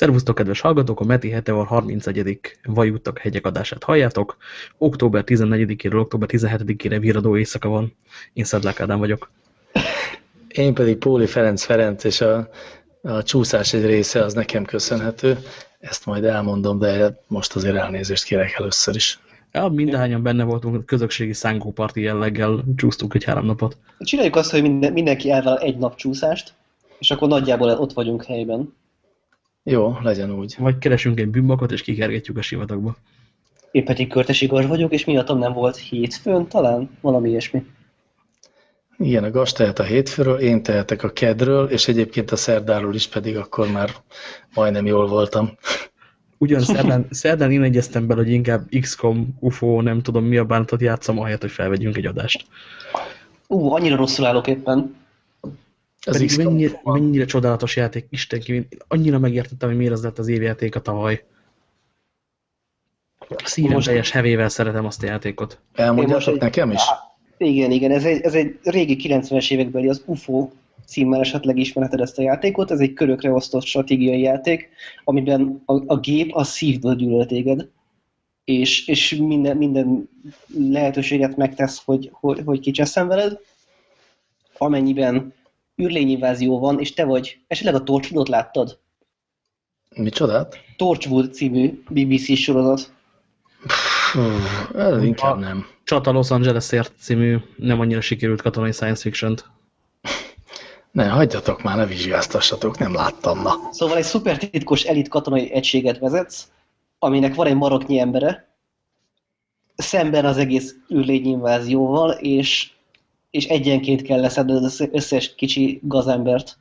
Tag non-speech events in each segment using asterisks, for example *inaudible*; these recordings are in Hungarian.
Szervusztok, kedves hallgatók! A Meti Heteor 31. Vajuttak hegyek adását halljátok. Október 14-éről október 17-ére viradó éjszaka van. Én Szedlák Ádám vagyok. Én pedig Póli Ferenc Ferenc, és a, a csúszás egy része az nekem köszönhető. Ezt majd elmondom, de most azért elnézést kérek először is. Ja, mindahányan benne voltunk, közösségi szánkóparti jelleggel csúsztunk egy három napot. Csináljuk azt, hogy minden, mindenki elvállal egy nap csúszást, és akkor nagyjából ott vagyunk helyben. Jó, legyen úgy. Vagy keresünk egy bűnbakot, és kikergetjük a sivatagba. Én pedig Körtes Igor vagyok, és miattam nem volt hétfőn talán? Valami ilyesmi. Igen, a Gas tehet a hétfőről, én tehetek a kedről, és egyébként a szerdáról is pedig akkor már majdnem jól voltam. Ugyan szerdán, szerdán én egyeztem bele, hogy inkább XCOM, UFO, nem tudom mi a bántat játszom, ahelyett, hogy felvegyünk egy adást. Ú, annyira rosszul állok éppen. Ez Pedig mennyire, mennyire csodálatos játék, Isten kívül. Annyira megértettem, hogy miért az lett az évjáték a tavaly. A szívem most... teljes hevével szeretem azt a játékot. Elmondjátok nekem is? Igen, igen, ez egy, ez egy régi 90-es évekbeli az UFO címmel esetleg ismereted ezt a játékot. Ez egy körökre osztott stratégiai játék, amiben a, a gép a szívből gyűlöl téged, és, és minden, minden lehetőséget megtesz, hogy, hogy, hogy kicseszem veled. Amennyiben űrlényinvázió van, és te vagy, esetleg a Torchwood-ot láttad? Micsodát? Torchwood című BBC sorozat. ez inkább nem. Csata Los Angelesért című nem annyira sikerült katonai science fiction-t. Ne, hagyjatok már, ne vizsgáztassatok, nem láttam, na. Szóval egy szuper titkos elit katonai egységet vezetsz, aminek van egy maroknyi embere, szemben az egész űrlényinvázióval, és és egyenként kell leszedned az összes kicsi gazembert.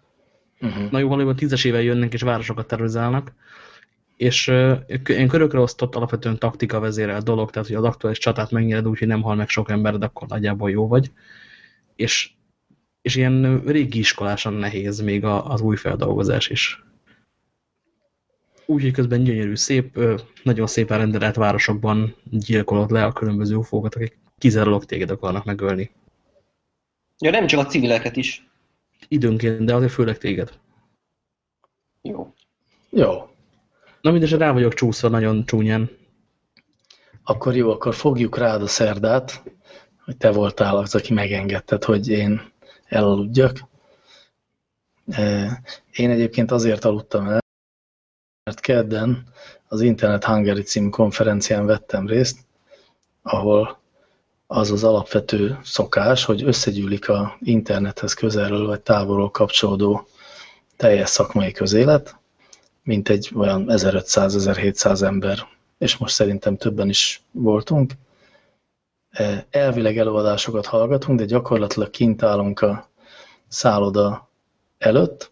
Uh -huh. Na jó, valójában tízes éve jönnek és városokat terrorizálnak, és én körökre osztott alapvetően taktika vezérel dolog, tehát hogy az aktuális csatát megnyered úgy, hogy nem hal meg sok ember, de akkor nagyjából jó vagy. És, és ilyen régi iskolásan nehéz még a, az új feldolgozás is. Úgyhogy közben gyönyörű, szép, nagyon szépen rendelett városokban gyilkolod le a különböző ufókat, akik kizárólag téged akarnak megölni. Ja, nem csak a civileket is. Időnként, de azért főleg téged. Jó. Jó. Na mindegy, rá vagyok csúszva nagyon csúnyán. Akkor jó, akkor fogjuk rád a szerdát, hogy te voltál az, aki megengedted, hogy én elaludjak. E, én egyébként azért aludtam el, mert kedden az Internet Hungary című konferencián vettem részt, ahol az az alapvető szokás, hogy összegyűlik a internethez közelről vagy távolról kapcsolódó teljes szakmai közélet, mint egy olyan 1500-1700 ember, és most szerintem többen is voltunk. E, elvileg előadásokat hallgatunk, de gyakorlatilag kint állunk a szálloda előtt,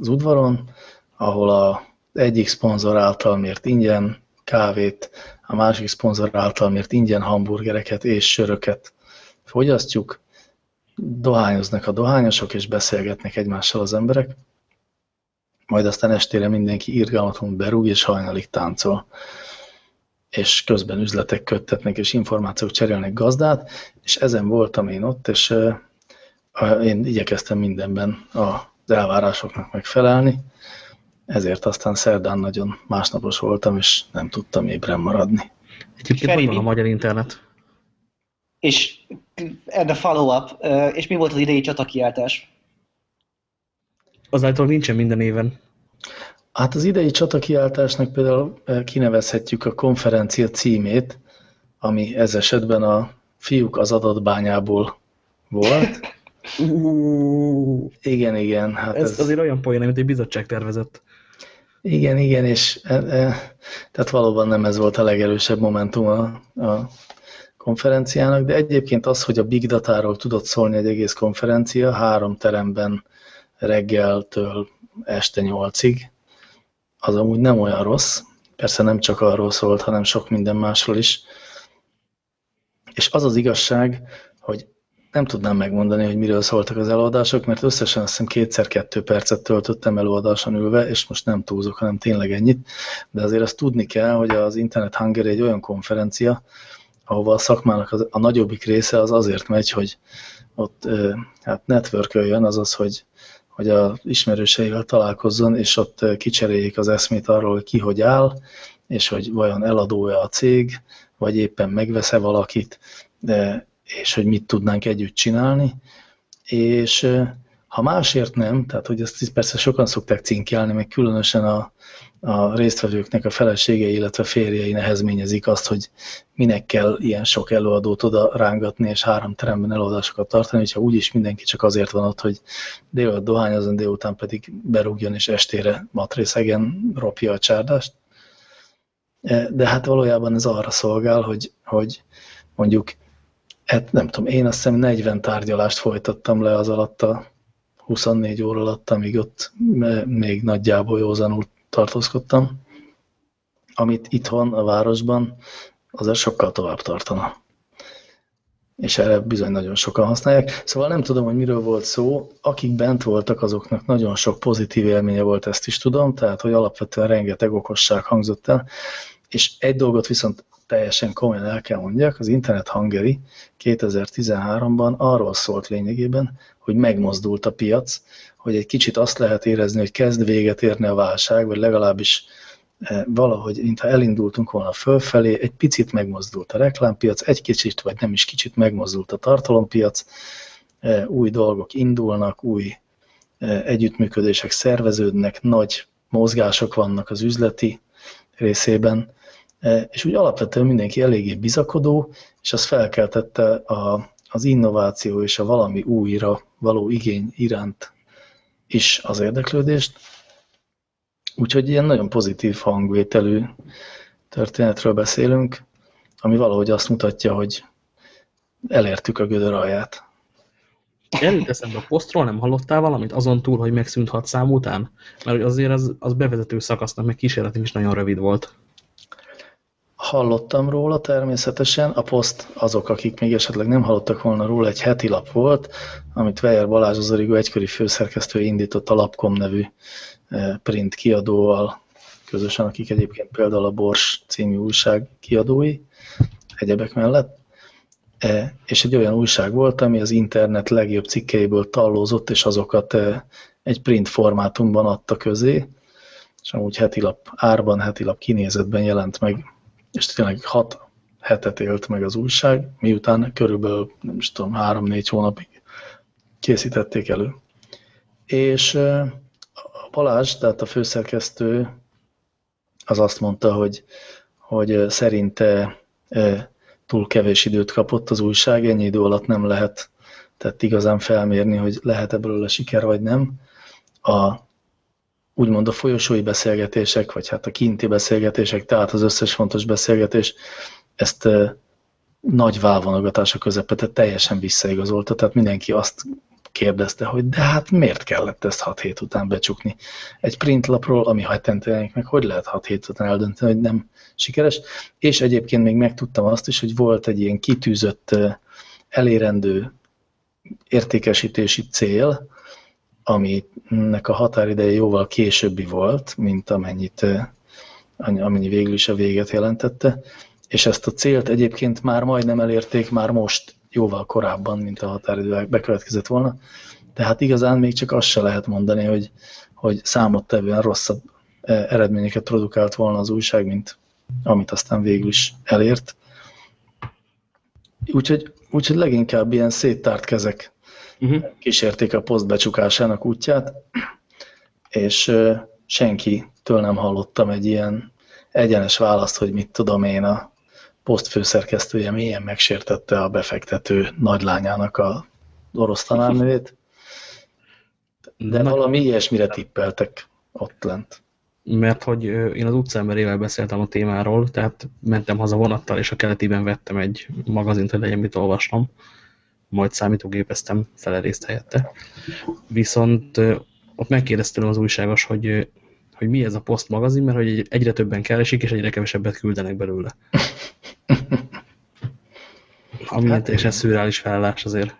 az udvaron, ahol a egyik szponzor által mért ingyen kávét, a másik szponzor által mért ingyen hamburgereket és söröket fogyasztjuk, dohányoznak a dohányosok, és beszélgetnek egymással az emberek, majd aztán estére mindenki irgalmatlanul berúg, és hajnalig táncol. És közben üzletek köttetnek, és információk cserélnek gazdát, és ezen voltam én ott, és én igyekeztem mindenben az elvárásoknak megfelelni, ezért aztán szerdán nagyon másnapos voltam, és nem tudtam ébren maradni. Egyébként van a magyar internet. És a follow-up, és mi volt az idei csatakiáltás? Az által nincsen minden éven. Hát az idei csatakiáltásnak például kinevezhetjük a konferencia címét, ami ez esetben a fiúk az adatbányából volt. *laughs* Uh, igen, igen. Hát ez, ez azért olyan poén, mint egy bizottság tervezett. Igen, igen, és e, e, tehát valóban nem ez volt a legerősebb momentum a, a konferenciának, de egyébként az, hogy a Big Data-ról tudott szólni egy egész konferencia, három teremben reggeltől este nyolcig, az amúgy nem olyan rossz. Persze nem csak arról szólt, hanem sok minden másról is. És az az igazság, hogy nem tudnám megmondani, hogy miről szóltak az előadások, mert összesen azt hiszem kétszer-kettő percet töltöttem előadáson ülve, és most nem túlzok, hanem tényleg ennyit. De azért azt tudni kell, hogy az Internet Hungary egy olyan konferencia, ahova a szakmának a, a nagyobbik része az azért megy, hogy ott hát networköljön, azaz, hogy, hogy a ismerőseivel találkozzon, és ott kicseréljék az eszmét arról, hogy ki hogy áll, és hogy vajon eladója a cég, vagy éppen megvesz-e valakit, de, és hogy mit tudnánk együtt csinálni. És ha másért nem, tehát hogy ezt persze sokan szokták cinkelni, meg különösen a, a résztvevőknek a feleségei, illetve férjei nehezményezik azt, hogy minek kell ilyen sok előadót oda rángatni, és három teremben előadásokat tartani, hogyha úgyis mindenki csak azért van ott, hogy délután dohányozon, délután pedig berúgjon, és estére matrészegen ropja a csárdást. E, de hát valójában ez arra szolgál, hogy, hogy mondjuk, hát nem tudom, én azt hiszem 40 tárgyalást folytattam le az alatt a 24 óra alatt, amíg ott még nagyjából józanul tartózkodtam, amit itthon a városban azért sokkal tovább tartana. És erre bizony nagyon sokan használják. Szóval nem tudom, hogy miről volt szó. Akik bent voltak, azoknak nagyon sok pozitív élménye volt, ezt is tudom, tehát hogy alapvetően rengeteg okosság hangzott el. És egy dolgot viszont teljesen komolyan el kell mondjak, az Internet Hungary 2013-ban arról szólt lényegében, hogy megmozdult a piac, hogy egy kicsit azt lehet érezni, hogy kezd véget érni a válság, vagy legalábbis eh, valahogy, mintha elindultunk volna fölfelé, egy picit megmozdult a reklámpiac, egy kicsit, vagy nem is kicsit megmozdult a tartalompiac, eh, új dolgok indulnak, új eh, együttműködések szerveződnek, nagy mozgások vannak az üzleti részében, és úgy alapvetően mindenki eléggé bizakodó, és az felkeltette a, az innováció és a valami újra való igény iránt is az érdeklődést. Úgyhogy ilyen nagyon pozitív hangvételű történetről beszélünk, ami valahogy azt mutatja, hogy elértük a gödör alját. Előtt eszembe a posztról nem hallottál valamit azon túl, hogy megszűnt hat szám után? Mert azért az, az bevezető szakasznak, meg kísérletünk is nagyon rövid volt. Hallottam róla természetesen, a poszt azok, akik még esetleg nem hallottak volna róla, egy heti lap volt, amit Weyer Balázs az Origo egykori főszerkesztő indított a Lapkom nevű eh, print kiadóval közösen, akik egyébként például a Bors című újság kiadói, egyebek mellett. Eh, és egy olyan újság volt, ami az internet legjobb cikkeiből tallózott, és azokat eh, egy print formátumban adta közé, és amúgy heti lap árban, heti lap kinézetben jelent meg és tényleg hat hetet élt meg az újság, miután körülbelül, nem is tudom, három-négy hónapig készítették elő. És Balázs, tehát a főszerkesztő, az azt mondta, hogy, hogy szerinte túl kevés időt kapott az újság, ennyi idő alatt nem lehet tehát igazán felmérni, hogy lehet ebből belőle siker vagy nem. A úgymond a folyosói beszélgetések, vagy hát a kinti beszélgetések, tehát az összes fontos beszélgetés, ezt nagy válvonogatása közepette teljesen visszaigazolta, tehát mindenki azt kérdezte, hogy de hát miért kellett ezt 6 hét után becsukni? Egy printlapról, ami hetente meg, hogy lehet 6 hét után eldönteni, hogy nem sikeres? És egyébként még megtudtam azt is, hogy volt egy ilyen kitűzött, elérendő értékesítési cél, aminek a határideje jóval későbbi volt, mint amennyit, amennyi végül is a véget jelentette, és ezt a célt egyébként már majdnem elérték, már most jóval korábban, mint a határidő bekövetkezett volna. Tehát igazán még csak azt se lehet mondani, hogy, hogy számottevően rosszabb eredményeket produkált volna az újság, mint amit aztán végül is elért. Úgyhogy, úgyhogy leginkább ilyen széttárt kezek uh-huh. kísérték a poszt becsukásának útját, és senkitől nem hallottam egy ilyen egyenes választ, hogy mit tudom én, a poszt főszerkesztője mélyen megsértette a befektető nagylányának a orosz tanárnőjét, de valami ilyesmire tippeltek ott lent. Mert hogy én az utcaemberével beszéltem a témáról, tehát mentem haza vonattal, és a keletiben vettem egy magazint, hogy legyen mit olvasnom majd számítógépeztem fele részt helyette. Viszont ott megkérdeztem az újságos, hogy, hogy mi ez a Post magazin, mert hogy egyre többen keresik, és egyre kevesebbet küldenek belőle. *laughs* Ami hát, teljesen szürreális felállás azért.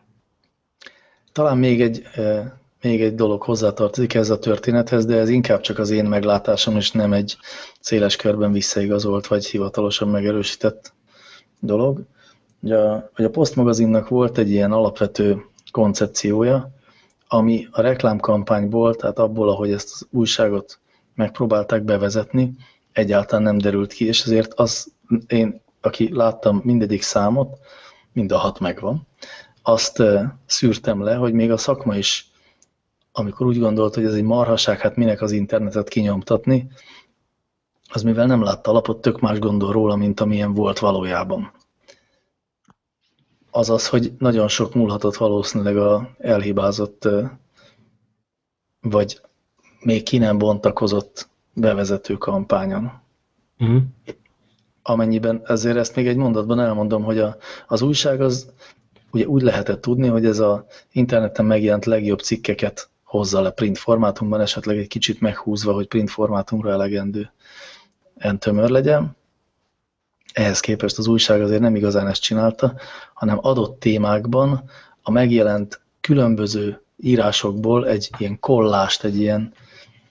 Talán még egy, még egy dolog hozzátartozik ez a történethez, de ez inkább csak az én meglátásom, és nem egy széles körben visszaigazolt, vagy hivatalosan megerősített dolog a, hogy a Post magazinnak volt egy ilyen alapvető koncepciója, ami a reklámkampányból, tehát abból, ahogy ezt az újságot megpróbálták bevezetni, egyáltalán nem derült ki, és ezért az, én, aki láttam mindegyik számot, mind a hat megvan, azt szűrtem le, hogy még a szakma is, amikor úgy gondolt, hogy ez egy marhaság, hát minek az internetet kinyomtatni, az mivel nem látta alapot, tök más gondol róla, mint amilyen volt valójában. Azaz, hogy nagyon sok múlhatott valószínűleg a elhibázott, vagy még ki nem bontakozott bevezető kampányon. Mm. Amennyiben, ezért ezt még egy mondatban elmondom, hogy a, az újság az ugye úgy lehetett tudni, hogy ez a interneten megjelent legjobb cikkeket hozza le print formátumban, esetleg egy kicsit meghúzva, hogy print formátumra elegendő tömör legyen. Ehhez képest az újság azért nem igazán ezt csinálta, hanem adott témákban a megjelent különböző írásokból egy ilyen kollást, egy ilyen,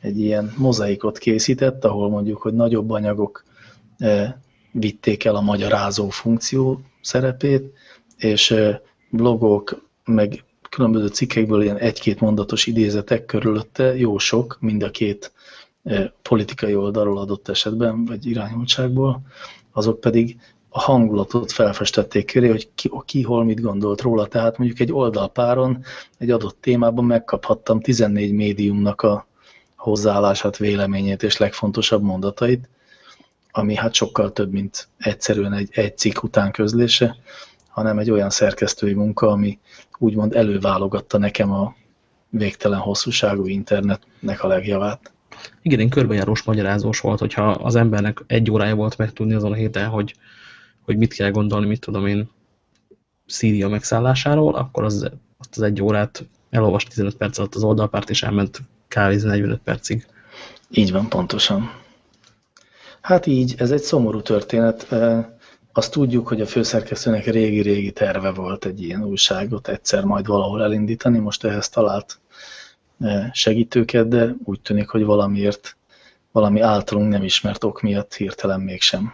egy ilyen mozaikot készített, ahol mondjuk, hogy nagyobb anyagok eh, vitték el a magyarázó funkció szerepét, és eh, blogok, meg különböző cikkekből ilyen egy-két mondatos idézetek körülötte, jó sok, mind a két eh, politikai oldalról adott esetben, vagy irányultságból, azok pedig a hangulatot felfestették köré, hogy ki, ki hol mit gondolt róla. Tehát mondjuk egy oldalpáron, egy adott témában megkaphattam 14 médiumnak a hozzáállását, véleményét és legfontosabb mondatait, ami hát sokkal több, mint egyszerűen egy, egy cikk után közlése, hanem egy olyan szerkesztői munka, ami úgymond előválogatta nekem a végtelen hosszúságú internetnek a legjavát. Igen, én körbejárós magyarázós volt, hogyha az embernek egy órája volt megtudni azon a héten, hogy, hogy mit kell gondolni, mit tudom én, Szíria megszállásáról, akkor az, azt az egy órát elolvast 15 perc alatt az oldalpárt, és elment kávézni 45 percig. Így van, pontosan. Hát így, ez egy szomorú történet. Azt tudjuk, hogy a főszerkesztőnek régi-régi terve volt egy ilyen újságot egyszer majd valahol elindítani, most ehhez talált segítőket, de úgy tűnik, hogy valamiért, valami általunk nem ismert ok miatt hirtelen mégsem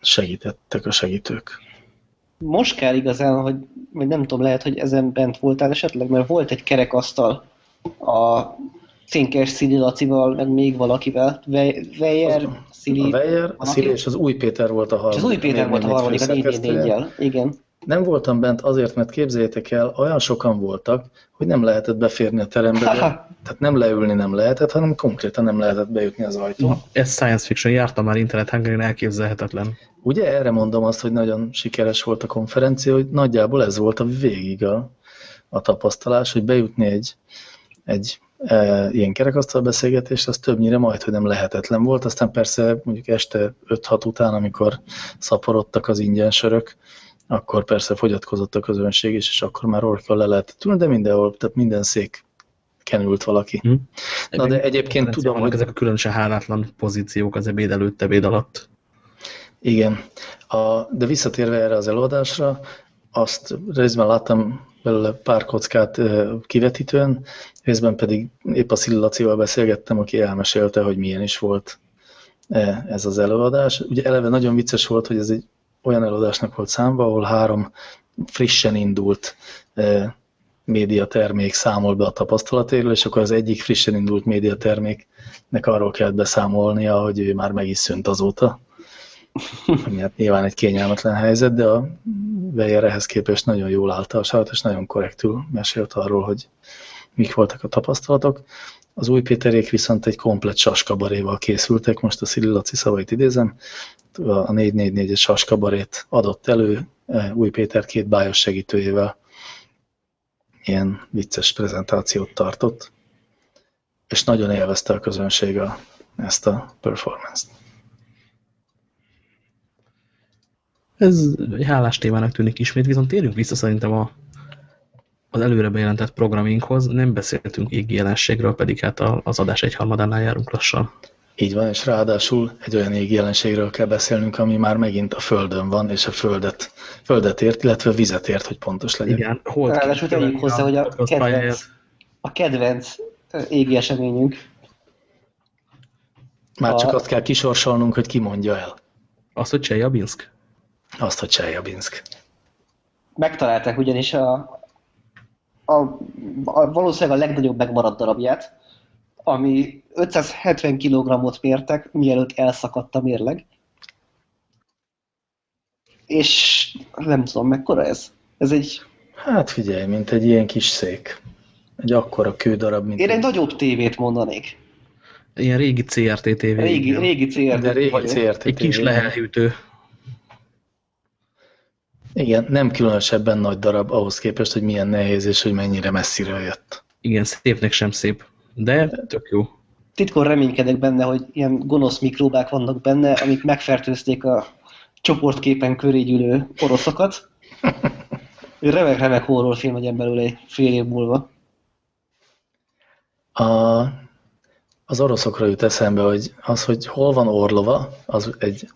segítettek a segítők. Most kell igazán, hogy, vagy nem tudom, lehet, hogy ezen bent voltál esetleg, mert volt egy kerekasztal a Cinkes Szili Lacival, meg még valakivel. Weyer, Szili... A Weyer, a Szili és az Új Péter volt a harmadik. És az Új Péter volt a harmadik, a 4 4 igen. Nem voltam bent azért, mert képzeljétek el, olyan sokan voltak, hogy nem lehetett beférni a terembe, de, *laughs* tehát nem leülni nem lehetett, hanem konkrétan nem lehetett bejutni az ajtón. Ez science fiction, jártam már internet hangerén, elképzelhetetlen. Ugye erre mondom azt, hogy nagyon sikeres volt a konferencia, hogy nagyjából ez volt a végig a, a tapasztalás, hogy bejutni egy, egy e, ilyen kerekasztal beszélgetés, az többnyire majd, hogy nem lehetetlen volt. Aztán persze mondjuk este 5-6 után, amikor szaporodtak az ingyen sörök, akkor persze fogyatkozott a közönség is, és akkor már orkkal le lehetett ülni, de mindenhol, tehát minden szék kenült valaki. Hm. Na de egyébként tudom, hogy... Ezek a különösen hálátlan pozíciók az ebéd előtt, ebéd alatt. Igen. A, de visszatérve erre az előadásra, azt részben láttam belőle pár kockát kivetítően, részben pedig épp a Szillacival beszélgettem, aki elmesélte, hogy milyen is volt ez az előadás. Ugye eleve nagyon vicces volt, hogy ez egy olyan előadásnak volt számba, ahol három frissen indult médiatermék számol be a tapasztalatéről, és akkor az egyik frissen indult médiaterméknek arról kellett beszámolnia, hogy ő már meg is szűnt azóta. *laughs* Ami hát nyilván egy kényelmetlen helyzet, de a Weyer ehhez képest nagyon jól állta a sárat, és nagyon korrektül mesélt arról, hogy mik voltak a tapasztalatok. Az új Péterék viszont egy komplet saskabaréval készültek, most a Szili Laci szavait idézem, a 444-es saskabarét adott elő, e, új Péter két bájos segítőjével ilyen vicces prezentációt tartott, és nagyon élvezte a közönség a, ezt a performance-t. Ez egy hálás témának tűnik ismét, viszont térjünk vissza szerintem a, az előre bejelentett programinkhoz. Nem beszéltünk égi jelenségről, pedig hát az adás egyharmadánál járunk lassan. Így van, és ráadásul egy olyan égi jelenségről kell beszélnünk, ami már megint a Földön van, és a Földet, földet ért, illetve vizet ért, hogy pontos legyen. Igen, hol Ráadásul tegyük hozzá, hogy a kedvenc, a kedvenc égi eseményünk. Már a... csak azt kell kisorsolnunk, hogy ki mondja el. Azt, hogy Csejabinsk? Azt, hogy Csejabinsk. Megtalálták ugyanis a, a, a, valószínűleg a legnagyobb megmaradt darabját, ami 570 kg-ot mértek, mielőtt elszakadt a mérleg. És nem tudom, mekkora ez? Ez egy... Hát figyelj, mint egy ilyen kis szék. Egy akkora kődarab, mint Én egy nagyobb tévét mondanék. Ilyen régi CRT TV. Régi, régi CRT. De régi vagy- CRT. Egy kis lehelhűtő. Igen, nem különösebben nagy darab ahhoz képest, hogy milyen nehéz és hogy mennyire messziről jött. Igen, szépnek sem szép. De tök jó. Titkon reménykedek benne, hogy ilyen gonosz mikróbák vannak benne, amik megfertőzték a csoportképen köré gyűlő oroszokat. Remek-remek horrorfilm legyen belőle egy fél év múlva. A, az oroszokra jut eszembe, hogy az, hogy hol van Orlova, az egy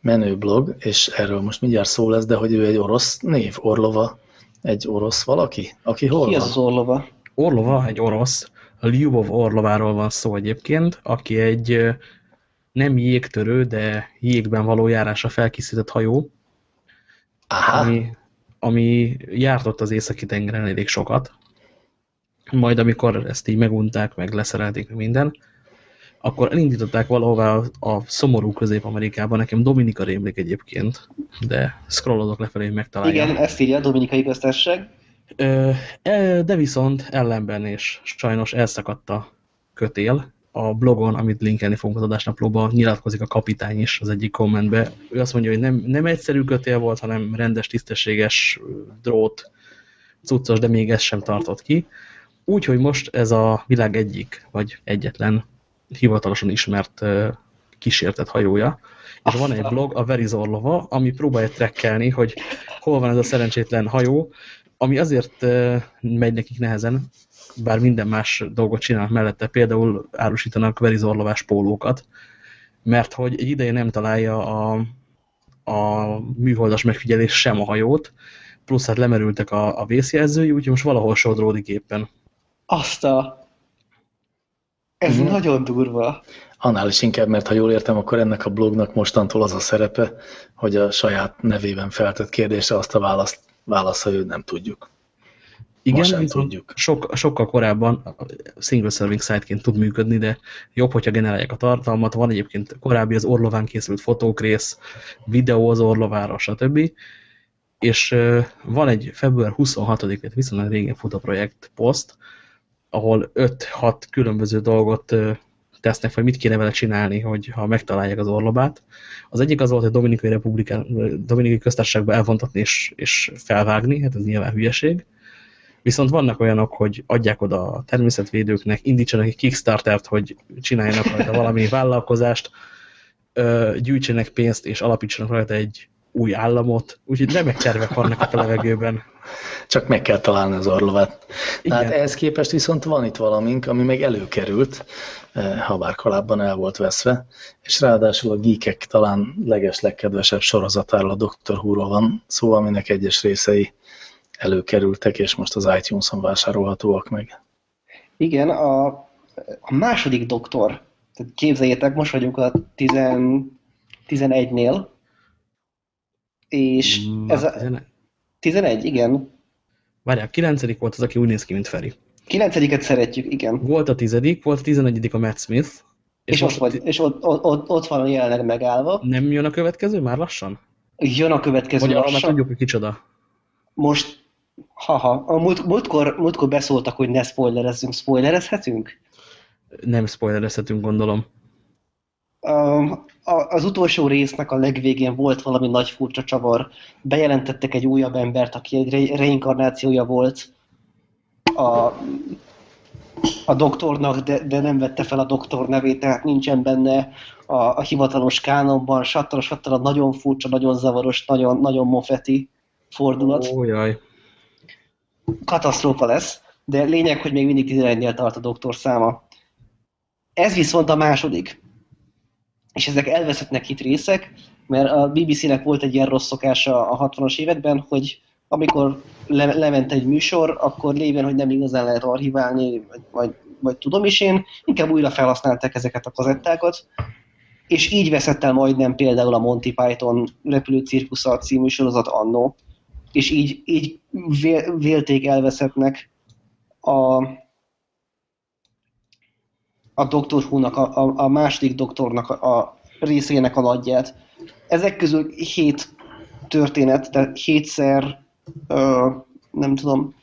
menő blog, és erről most mindjárt szó lesz, de hogy ő egy orosz név, Orlova, egy orosz valaki, aki hol Ki van? az az orlova? Orlova, egy orosz, a Lyubov Orlováról van szó egyébként, aki egy nem jégtörő, de jégben való járásra felkészített hajó, Aha, ami, ami járt ott az északi tengeren elég sokat. Majd amikor ezt így megunták, meg leszerelték minden, akkor elindították valahová a, szomorú Közép-Amerikában, nekem Dominika rémlik egyébként, de scrollodok lefelé, hogy megtalálja. Igen, ezt írja a Dominikai Köztársaság. E, de viszont ellenben és sajnos elszakadt a kötél. A blogon, amit linkelni fogunk az adásnaplóba, nyilatkozik a kapitány is az egyik kommentbe. Ő azt mondja, hogy nem, nem egyszerű kötél volt, hanem rendes, tisztességes drót, cuccos, de még ez sem tartott ki. Úgyhogy most ez a világ egyik, vagy egyetlen hivatalosan ismert kísértett hajója. És van egy blog, a Verizorlova, ami próbálja trekkelni, hogy hol van ez a szerencsétlen hajó, ami azért megy nekik nehezen, bár minden más dolgot csinálnak mellette, például árusítanak verizorlovás pólókat, mert hogy egy ideje nem találja a, a műholdas megfigyelés sem a hajót, plusz hát lemerültek a, a vészjelzői, úgyhogy most valahol sodródik éppen. Azt a... Ez Mhm. nagyon durva. annál is inkább, mert ha jól értem, akkor ennek a blognak mostantól az a szerepe, hogy a saját nevében feltett kérdésre azt a választ válaszolja, hogy nem tudjuk. Igen, viszont tudjuk. Sok, sokkal korábban single serving site-ként tud működni, de jobb, hogyha generálják a tartalmat. Van egyébként korábbi az Orlován készült fotók rész, videó az Orlovára, stb. És van egy február 26-et viszonylag régen futó projekt poszt, ahol 5-6 különböző dolgot tesznek, vagy mit kéne vele csinálni, hogy ha megtalálják az orlobát. Az egyik az volt, hogy Dominikai, Republikán, Dominikai köztársaságba elvontatni és, és felvágni, hát ez nyilván hülyeség. Viszont vannak olyanok, hogy adják oda a természetvédőknek, indítsanak egy Kickstartert, hogy csináljanak rajta valami *laughs* vállalkozást, gyűjtsenek pénzt és alapítsanak rajta egy új államot, úgyhogy remek tervek vannak a levegőben. Csak meg kell találni az orlovát. Tehát ehhez képest viszont van itt valamink, ami meg előkerült, eh, ha bár korábban el volt veszve, és ráadásul a geekek talán leges legkedvesebb sorozatáról, a Dr. Who-ról van szó, aminek egyes részei előkerültek, és most az iTunes-on vásárolhatóak meg. Igen, a, a második doktor. Tehát képzeljétek, most vagyunk a 10, 11-nél, és ez a, 11, igen. Várjál, a kilencedik volt az, aki úgy néz ki, mint Feri. Kilencediket szeretjük, igen. Volt a tizedik, volt a tizenegyedik a Matt Smith, És, és, most ott, vagy, és ott, ott, ott, van jelenleg megállva. nem jön a következő már lassan? Jön a következő Vagy lassan. tudjuk, hogy kicsoda. Most, haha, a múlt, múltkor, múltkor beszóltak, hogy ne spoilerezzünk. Spoilerezhetünk? Nem spoilerezhetünk, gondolom. Az utolsó résznek a legvégén volt valami nagy furcsa csavar. Bejelentettek egy újabb embert, aki egy re reinkarnációja volt a, a doktornak, de, de nem vette fel a doktor nevét, tehát nincsen benne a, a hivatalos kánonban, sattara, sattara, nagyon furcsa, nagyon zavaros, nagyon, nagyon mofeti fordulat. Ó, jaj. Katasztrófa lesz, de lényeg, hogy még mindig 11-nél tart a doktor száma. Ez viszont a második. És ezek elveszettnek hit részek, mert a BBC-nek volt egy ilyen rossz szokása a 60-as években, hogy amikor le, lement egy műsor, akkor lévén, hogy nem igazán lehet archiválni, vagy, vagy, vagy tudom is én, inkább újra felhasználták ezeket a kazettákat, és így veszett el majdnem például a Monty Python repülő cirkusza című sorozat annó, és így, így vél, vélték elveszettnek a, a Doctor Who-nak, a, a, a második doktornak a, a részének a nagyját. Ezek közül hét történet, tehát hétszer, ö, nem tudom,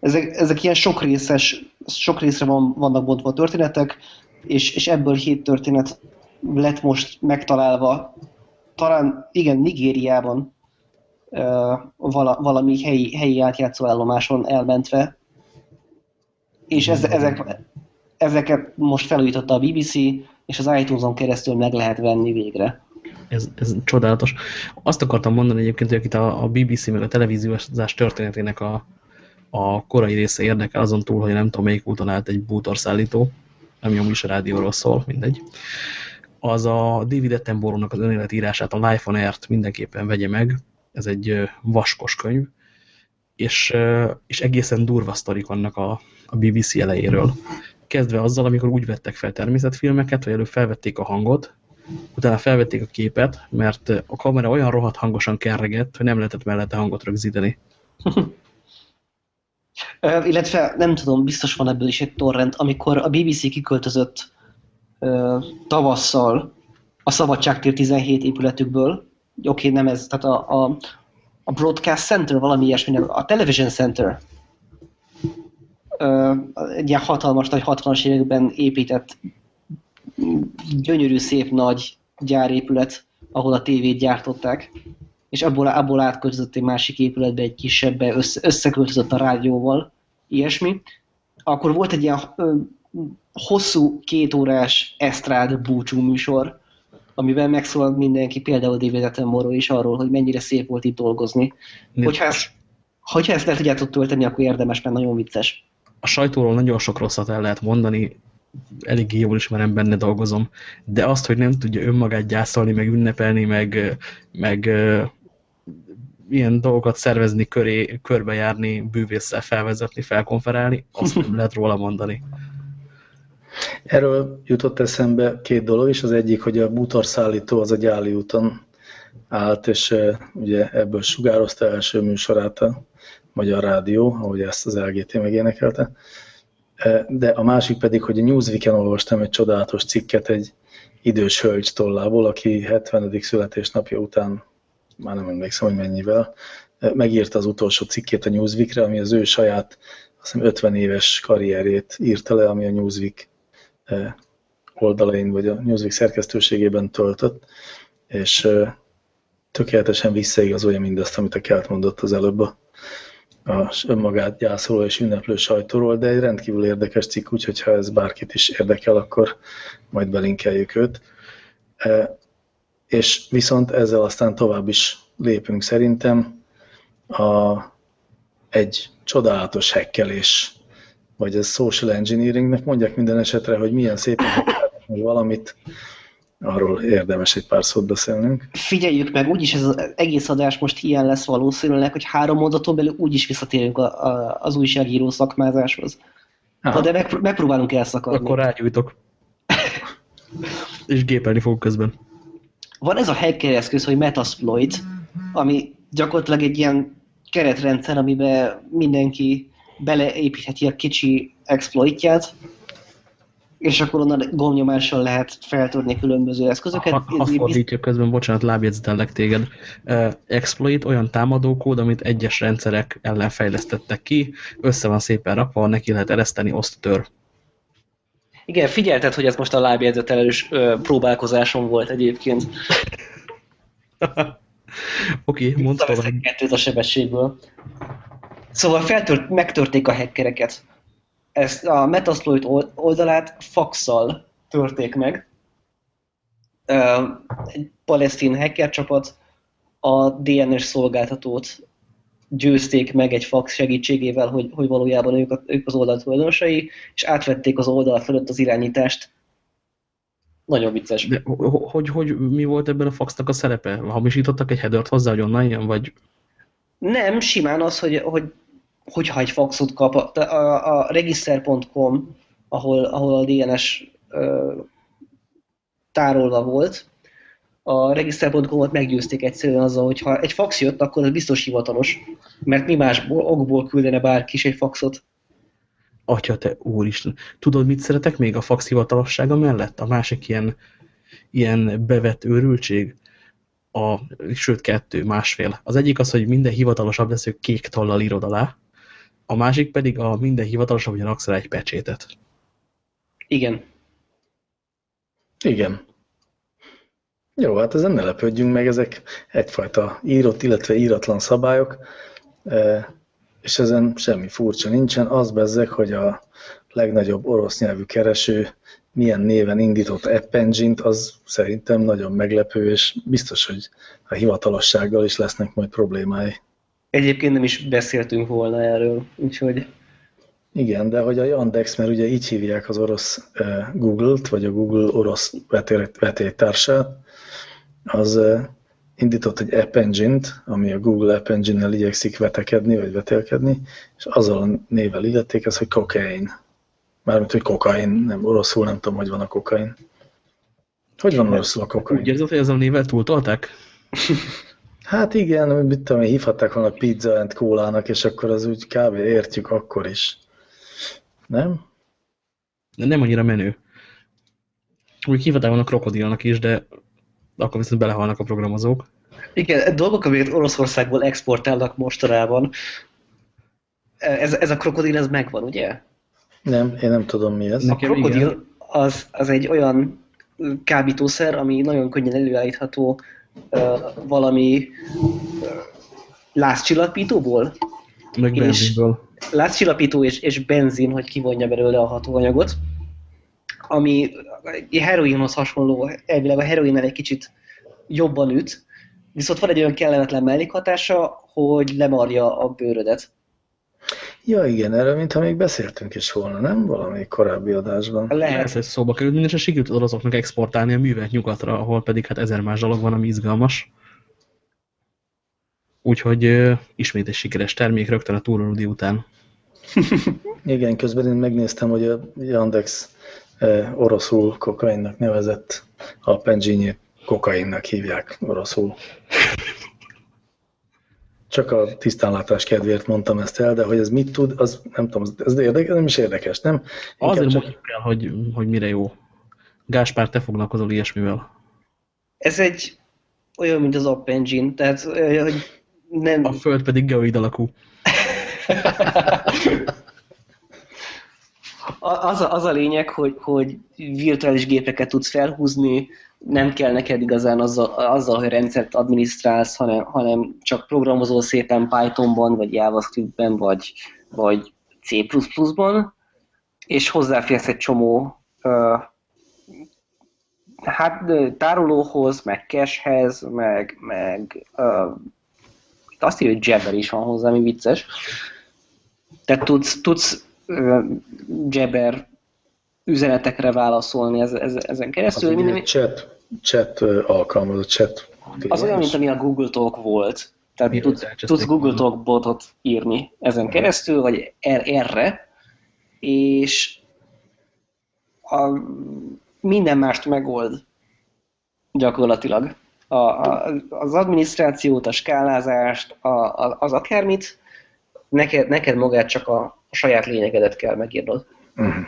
ezek, ezek ilyen sok részes, sok részre van, vannak bontva a történetek, és, és ebből hét történet lett most megtalálva, talán igen, Nigériában ö, vala, valami helyi, helyi átjátszó állomáson elmentve, és ez, ezek, ezeket most felújította a BBC, és az iTunes-on keresztül meg lehet venni végre. Ez, ez csodálatos. Azt akartam mondani egyébként, hogy itt a, a BBC meg a televíziózás történetének a, a korai része érdekel, azon túl, hogy nem tudom, melyik úton állt egy bútorszállító, ami a is a rádióról szól, mindegy. Az a David Attenborough-nak az önéletírását, a Life on Earth mindenképpen vegye meg. Ez egy vaskos könyv, és, és egészen durva sztorik vannak a, a BBC elejéről. Kezdve azzal, amikor úgy vettek fel természetfilmeket, hogy előbb felvették a hangot, utána felvették a képet, mert a kamera olyan rohadt hangosan kerregett, hogy nem lehetett mellette hangot rögzíteni. *laughs* Illetve nem tudom, biztos van ebből is egy torrent, amikor a BBC kiköltözött uh, tavasszal a Szabadságtér 17 épületükből, oké, nem ez, tehát a, a, a Broadcast Center, valami ilyesmi, a Television Center, egy ilyen hatalmas, nagy 60-as években épített gyönyörű, szép, nagy gyárépület, ahol a tévét gyártották, és abból, abból átköltözött egy másik épületbe, egy kisebbbe, össze, összeköltözött a rádióval, ilyesmi. Akkor volt egy ilyen ö, hosszú, kétórás esztrád búcsú műsor, amiben megszólalt mindenki, például David Attenborough is arról, hogy mennyire szép volt itt dolgozni. Hogyha ezt, hogyha ezt le tudjátok tölteni, akkor érdemes, mert nagyon vicces. A sajtóról nagyon sok rosszat el lehet mondani, eléggé jól ismerem, benne dolgozom, de azt, hogy nem tudja önmagát gyászolni, meg ünnepelni, meg, meg ilyen dolgokat szervezni, köré, körbejárni, bűvésszel felvezetni, felkonferálni, azt nem lehet róla mondani. Erről jutott eszembe két dolog is. Az egyik, hogy a bútorszállító az a Gyáli úton állt, és ugye ebből sugározta első műsorát a Magyar Rádió, ahogy ezt az LGT megénekelte. De a másik pedig, hogy a Newsweek-en olvastam egy csodálatos cikket egy idős hölgy tollából, aki 70. születésnapja után már nem emlékszem, hogy mennyivel, megírta az utolsó cikkét a Newsweekre, ami az ő saját azt hiszem 50 éves karrierét írta le, ami a Newsweek oldalain, vagy a Newsweek szerkesztőségében töltött, és tökéletesen visszaigazolja mindazt, amit a Kelt mondott az előbb a önmagát gyászoló és ünneplő sajtóról, de egy rendkívül érdekes cikk, úgyhogy ha ez bárkit is érdekel, akkor majd belinkeljük őt. És viszont ezzel aztán tovább is lépünk szerintem a, egy csodálatos hekkelés, vagy ez social engineeringnek, mondják minden esetre, hogy milyen szépen valamit, arról érdemes egy pár szót beszélnünk. Figyeljük meg, úgyis ez az egész adás most ilyen lesz valószínűleg, hogy három mondaton belül úgyis visszatérünk a, a, az újságíró szakmázáshoz. Aha. de meg, megpróbálunk elszakadni. Akkor rágyújtok. És gépelni fog közben van ez a hacker eszköz, hogy Metasploit, ami gyakorlatilag egy ilyen keretrendszer, amiben mindenki beleépítheti a kicsi exploitját, és akkor onnan gomnyomással lehet feltörni különböző eszközöket. Ha, ha fordítjuk közben, bocsánat, lábjegyzetellek téged. Uh, exploit olyan támadókód, amit egyes rendszerek ellen fejlesztettek ki, össze van szépen rakva, neki lehet ereszteni, oszt tör. Igen, figyelted, hogy ez most a lábjegyzetelős próbálkozásom volt egyébként. *laughs* Oké, okay, mondd tovább. kettőt a sebességből. Szóval feltört, megtörték a hackereket. Ezt a Metasploit oldalát faxal törték meg. Egy palesztin hacker csapat a DNS szolgáltatót győzték meg egy fax segítségével, hogy, hogy valójában ők, ők az oldal tulajdonosai, és átvették az oldal fölött az irányítást. Nagyon vicces. De hogy, hogy mi volt ebben a faxnak a szerepe? Hamisítottak egy headert hozzá, hogy onnan ilyen, vagy? Nem, simán az, hogy, hogy hogyha egy faxot kap, a, a, a register.com, ahol, ahol a DNS ö, tárolva volt, a regiszter.com-ot meggyőzték egyszerűen azzal, hogy ha egy fax jött, akkor az biztos hivatalos, mert mi más okból küldene bárki is egy faxot. Atya te úristen. Tudod, mit szeretek még a fax hivatalossága mellett? A másik ilyen, ilyen bevett őrültség? A, sőt, kettő, másfél. Az egyik az, hogy minden hivatalosabb lesz, hogy kék tollal írod alá. A másik pedig a minden hivatalosabb, hogy raksz rá egy pecsétet. Igen. Igen. Jó, hát ezen ne lepődjünk meg, ezek egyfajta írott, illetve íratlan szabályok, e, és ezen semmi furcsa nincsen. Az bezzeg, hogy a legnagyobb orosz nyelvű kereső milyen néven indított App Engine-t, az szerintem nagyon meglepő, és biztos, hogy a hivatalossággal is lesznek majd problémái. Egyébként nem is beszéltünk volna erről, úgyhogy... Igen, de hogy a Yandex, mert ugye így hívják az orosz e, Google-t, vagy a Google orosz vetélytársát, az indított egy App Engine-t, ami a Google App Engine-nel igyekszik vetekedni, vagy vetélkedni, és azzal a nével illették ez, hogy kokain. Mármint, hogy kokain, nem oroszul, nem tudom, hogy van a kokain. Hogy van oroszul a kokain? Úgy érzed, hogy ezzel a nével túltolták? *laughs* Hát igen, mit tudom, hívhatták volna pizza and kólának, és akkor az úgy kb. értjük akkor is. Nem? De nem annyira menő. Úgy hívhatták volna krokodilnak is, de akkor viszont belehalnak a programozók. Igen, dolgok, amiket Oroszországból exportálnak mostanában. Ez, ez a krokodil, ez megvan, ugye? Nem, én nem tudom mi ez. A krokodil az, az egy olyan kábítószer, ami nagyon könnyen előállítható valami lázcsillapítóból. Meg benzinből. Lázcsillapító és, és benzin, hogy kivonja belőle a hatóanyagot ami heroinhoz hasonló, elvileg a heroinnel egy kicsit jobban üt, viszont van egy olyan kellemetlen mellékhatása, hogy lemarja a bőrödet. Ja, igen, erről mintha még beszéltünk is volna, nem? Valami korábbi adásban. Lehet. Ez szóba került, minden sikerült az oroszoknak exportálni a művet nyugatra, ahol pedig hát ezer más dolog van, ami izgalmas. Úgyhogy uh, ismét egy sikeres termék rögtön a túlorudi után. *laughs* igen, közben én megnéztem, hogy a Yandex oroszul kokainnak nevezett a penzsinyét kokainnak hívják oroszul. *laughs* Csak a tisztánlátás kedvéért mondtam ezt el, de hogy ez mit tud, az nem tudom, ez érdekes, nem is érdekes, nem? Inkább Azért csak... mondjuk el, hogy, hogy mire jó. Gáspár, te foglalkozol ilyesmivel. Ez egy olyan, mint az App Engine, tehát hogy nem... A föld pedig geoid alakú. az, a, az a lényeg, hogy, hogy virtuális gépeket tudsz felhúzni, nem kell neked igazán azzal, azzal hogy rendszert adminisztrálsz, hanem, hanem csak programozol szépen Pythonban, vagy JavaScriptben, vagy, vagy C++-ban, és hozzáférsz egy csomó uh, hát tárolóhoz, meg cachehez, meg, meg uh, azt írja, hogy Jabber is van hozzá, ami vicces. Tehát tudsz, tudsz Jabber üzenetekre válaszolni ez, ez, ezen keresztül. Az minden... chat, chat alkalmazott chat. Az olyan, mint ami a Google Talk volt. Tehát tudsz, tudsz Google Talk botot írni ezen keresztül, vagy er, erre, és a, minden mást megold gyakorlatilag. A, a, az adminisztrációt, a skálázást, a, a, az akármit, neked, neked magát csak a, a saját lényegedet kell megírnod. Uh-huh.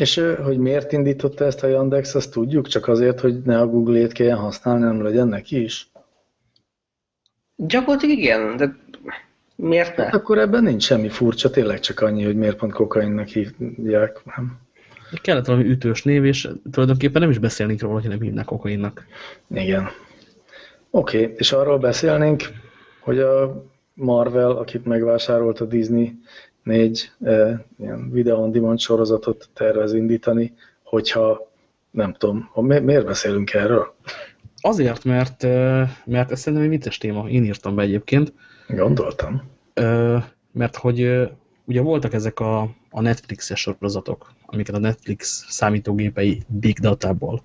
És hogy miért indította ezt a Yandex, azt tudjuk, csak azért, hogy ne a Google-ét kelljen használni, nem legyen neki is? Gyakorlatilag igen, de miért ne? Hát akkor ebben nincs semmi furcsa, tényleg csak annyi, hogy miért pont kokainnak hívják, nem? Kellett valami ütős név, és tulajdonképpen nem is beszélnénk róla, hogy nem hívnak kokainnak. Igen. Oké, okay, és arról beszélnénk, hogy a Marvel, akit megvásárolt a Disney, négy e, ilyen video on demand sorozatot tervez indítani, hogyha nem tudom, mi, miért beszélünk erről? Azért, mert, mert ez szerintem egy vicces téma. Én írtam be egyébként. Gondoltam. Mert hogy ugye voltak ezek a, a Netflix-es sorozatok, amiket a Netflix számítógépei big datából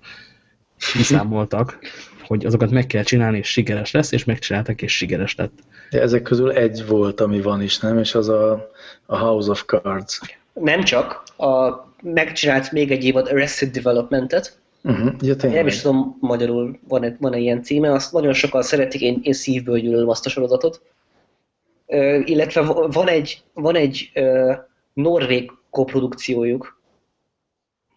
kiszámoltak, *laughs* hogy azokat meg kell csinálni, és sikeres lesz, és megcsináltak, és sikeres lett. De ezek közül egy volt, ami van is, nem? És az a, a House of Cards. Nem csak. A, megcsinált még egy évad Arrested Development-et. Uh-huh, ja, nem is tudom magyarul van-e, van -e ilyen címe, azt nagyon sokan szeretik, én, én szívből gyűlölöm azt a sorozatot. Ö, illetve van egy, van egy ö, norvég koprodukciójuk,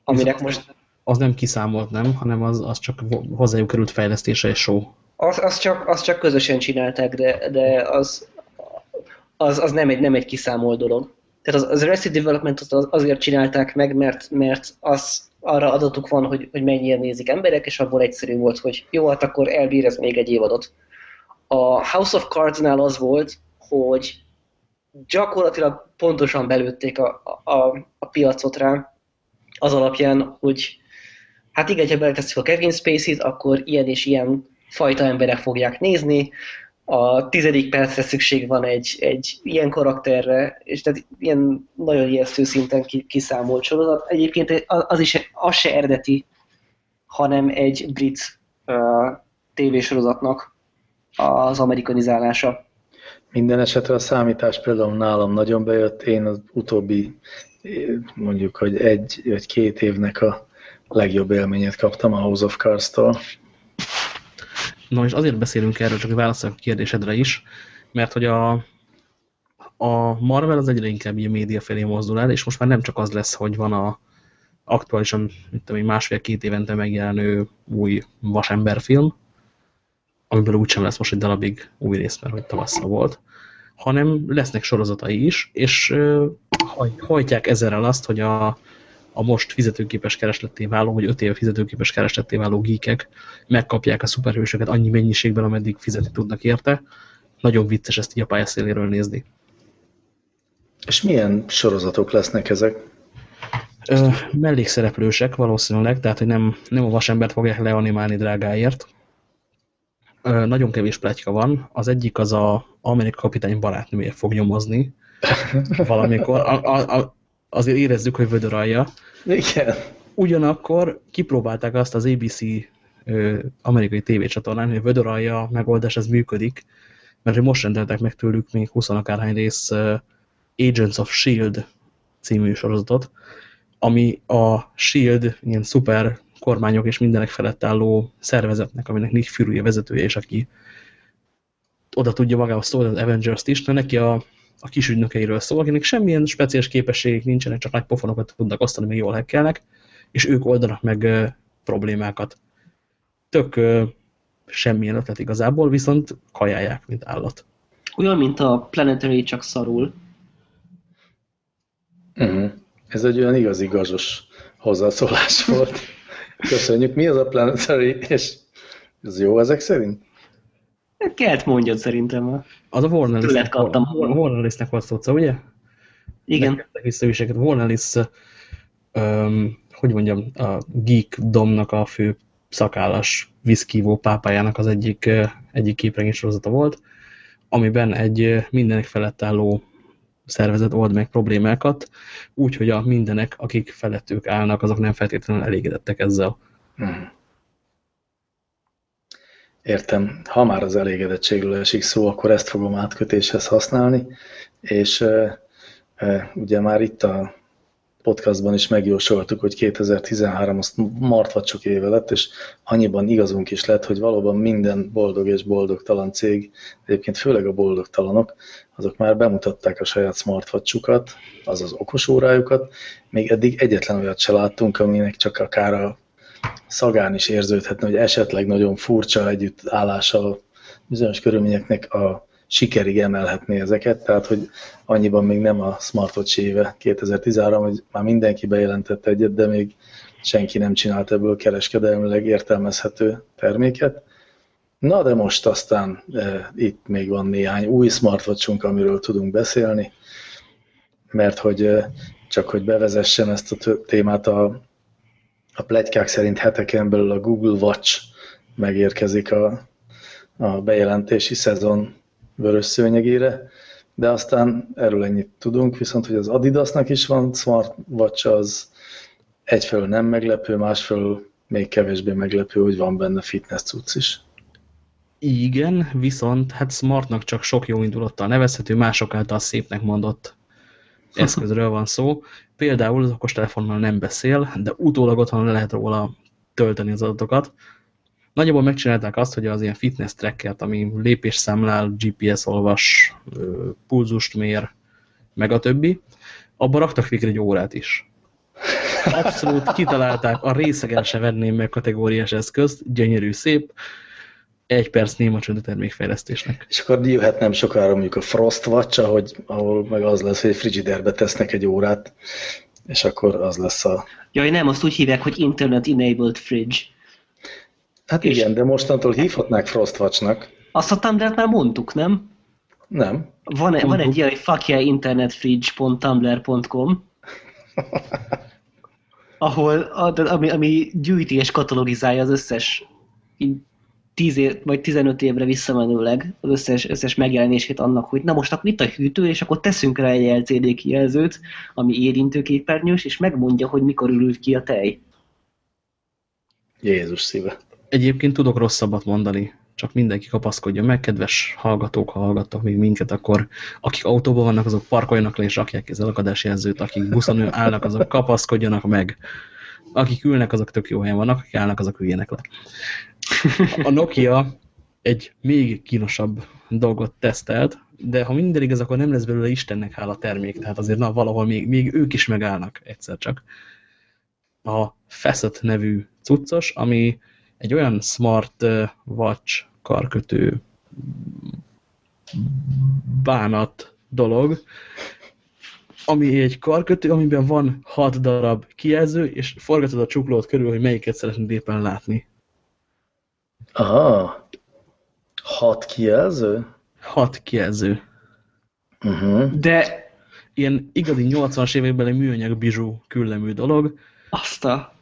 aminek most... Az nem kiszámolt, nem? Hanem az, az csak hozzájuk került fejlesztése és show. Az, az, csak, az csak közösen csinálták, de, de az, az, az nem, egy, nem egy kiszámolt dolog. Tehát az, az Arrested Development az azért csinálták meg, mert, mert az, arra adatuk van, hogy, hogy mennyien nézik emberek, és abból egyszerű volt, hogy jó, hát akkor elbír ez még egy évadot. A House of Cards-nál az volt, hogy gyakorlatilag pontosan belőtték a, a, a piacot rá, az alapján, hogy hát igen, ha beletesszük a Kevin Spacey-t, akkor ilyen és ilyen fajta emberek fogják nézni, a tizedik percre szükség van egy, egy ilyen karakterre, és tehát ilyen nagyon ijesztő szinten kiszámolt sorozat. Egyébként az is az se eredeti, hanem egy brit uh, tévésorozatnak az amerikanizálása. Minden esetre a számítás például nálam nagyon bejött, én az utóbbi mondjuk, hogy egy vagy két évnek a legjobb élményét kaptam a House of Cards-tól. No, és azért beszélünk erről, csak hogy válaszolok a kérdésedre is, mert hogy a, a Marvel az egyre inkább ilyen média felé mozdul el, és most már nem csak az lesz, hogy van a aktuálisan, mint tudom, másfél-két évente megjelenő új Vasember film, amiből úgysem lesz most egy darabig új rész, mert hogy tavasszal volt, hanem lesznek sorozatai is, és hajtják ezerrel azt, hogy a, a most fizetőképes keresletté váló, vagy öt éve fizetőképes keresletté váló geekek megkapják a szuperhősöket annyi mennyiségben, ameddig fizetni tudnak érte. Nagyon vicces ezt így a pályaszéléről nézni. És milyen sorozatok lesznek ezek? Ö, mellékszereplősek valószínűleg, tehát hogy nem, nem a vasembert fogják leanimálni drágáért, nagyon kevés pletyka van. Az egyik az a amerikai kapitány barátnője fog nyomozni valamikor. A, a, a, azért érezzük, hogy vödöralja. Igen. Ugyanakkor kipróbálták azt az ABC ö, amerikai tévécsatornán, hogy a vödöralja megoldás ez működik, mert most rendeltek meg tőlük még 20 akárhány rész uh, Agents of S.H.I.E.L.D. című sorozatot, ami a S.H.I.E.L.D. ilyen szuper kormányok és mindenek felett álló szervezetnek, aminek Nick Fury a vezetője, és aki oda tudja magához szólni az Avengers-t is, de neki a, a kis ügynökeiről szól, akinek semmilyen speciális képességek nincsenek, csak nagy pofonokat tudnak osztani, még jól hekkelnek, és ők oldanak meg uh, problémákat. Tök uh, semmilyen ötlet igazából, viszont kajálják, mint állat. Olyan, mint a Planetary, csak szarul. Uh mhm. -huh. Ez egy olyan igazi gazos hozzászólás volt. *laughs* Köszönjük. Mi az a Planetary, és ez jó ezek szerint? Kelt mondjad szerintem. Az a Warner List-nek Warner List volt szó, ugye? Igen. Visszaviseket. Warner List, um, hogy mondjam, a Geek Domnak a fő szakállas viszkívó pápájának az egyik, egyik képregény sorozata volt, amiben egy mindenek felett álló szervezet old meg problémákat, úgy, hogy a mindenek, akik felettük állnak, azok nem feltétlenül elégedettek ezzel. Hmm. Értem. Ha már az elégedettségről esik szó, akkor ezt fogom átkötéshez használni, és e, e, ugye már itt a podcastban is megjósoltuk, hogy 2013 az martvacsok éve lett, és annyiban igazunk is lett, hogy valóban minden boldog és boldogtalan cég, egyébként főleg a boldogtalanok, azok már bemutatták a saját smartwatchukat, azaz okos órájukat. Még eddig egyetlen olyat se láttunk, aminek csak akár a szagán is érződhetne, hogy esetleg nagyon furcsa együttállása bizonyos körülményeknek a sikerig emelhetné ezeket, tehát hogy annyiban még nem a smartwatch éve 2013, hogy már mindenki bejelentett egyet, de még senki nem csinált ebből kereskedelmileg értelmezhető terméket. Na de most aztán e, itt még van néhány új smartwatchunk, amiről tudunk beszélni, mert hogy e, csak hogy bevezessem ezt a témát, a, a plegykák szerint heteken belül a Google Watch megérkezik a, a bejelentési szezon vörös szőnyegére, de aztán erről ennyit tudunk, viszont hogy az Adidasnak is van smartwatch, az egyfelől nem meglepő, másfelől még kevésbé meglepő, hogy van benne fitness cucc is. Igen, viszont hát smartnak csak sok jó indulattal nevezhető, mások által szépnek mondott *laughs* eszközről van szó. Például az okostelefonnal nem beszél, de utólag otthon le lehet róla tölteni az adatokat. Nagyjából megcsinálták azt, hogy az ilyen fitness trackert, ami lépésszámlál, GPS olvas, pulzust mér, meg a többi, abban raktak végre egy órát is. Abszolút kitalálták, a részegen se venném meg kategóriás eszközt, gyönyörű, szép, egy perc néma csönd a termékfejlesztésnek. És akkor jöhet nem sokára mondjuk a Frostwatch, ahogy, ahol meg az lesz, hogy frigiderbe tesznek egy órát, és akkor az lesz a... Jaj, nem, azt úgy hívják, hogy Internet Enabled Fridge. Hát és igen, de mostantól hívhatnák Frostwatchnak. Azt a Tumblr-t már mondtuk, nem? Nem. Van, -huh. van egy ilyen, hogy fuckyeahinternetfridge.tumblr.com *laughs* ahol, ami, ami gyűjti és katalogizálja az összes 10 év, vagy 15 évre visszamenőleg az összes, összes megjelenését annak, hogy na most akkor itt a hűtő, és akkor teszünk rá egy LCD kijelzőt, ami érintőképernyős, és megmondja, hogy mikor ürül ki a tej. Jézus szíve. Egyébként tudok rosszabbat mondani, csak mindenki kapaszkodjon meg, kedves hallgatók, ha hallgattak még minket, akkor akik autóban vannak, azok parkoljanak le és rakják az jelzőt, akik buszon állnak, azok kapaszkodjanak meg. Akik ülnek, azok tök jó helyen vannak, akik állnak, azok üljenek le. A Nokia egy még kínosabb dolgot tesztelt, de ha minden igaz, akkor nem lesz belőle Istennek hála termék, tehát azért na, valahol még, még ők is megállnak egyszer csak. A Facet nevű cuccos, ami egy olyan smart watch karkötő bánat dolog, ami egy karkötő, amiben van hat darab kijelző, és forgatod a csuklót körül, hogy melyiket szeretnéd éppen látni. Aha. Hat kijelző? Hat kijelző. Uh -huh. De... Ilyen igazi 80-as években műanyag bizsú küllemű dolog. Azt a...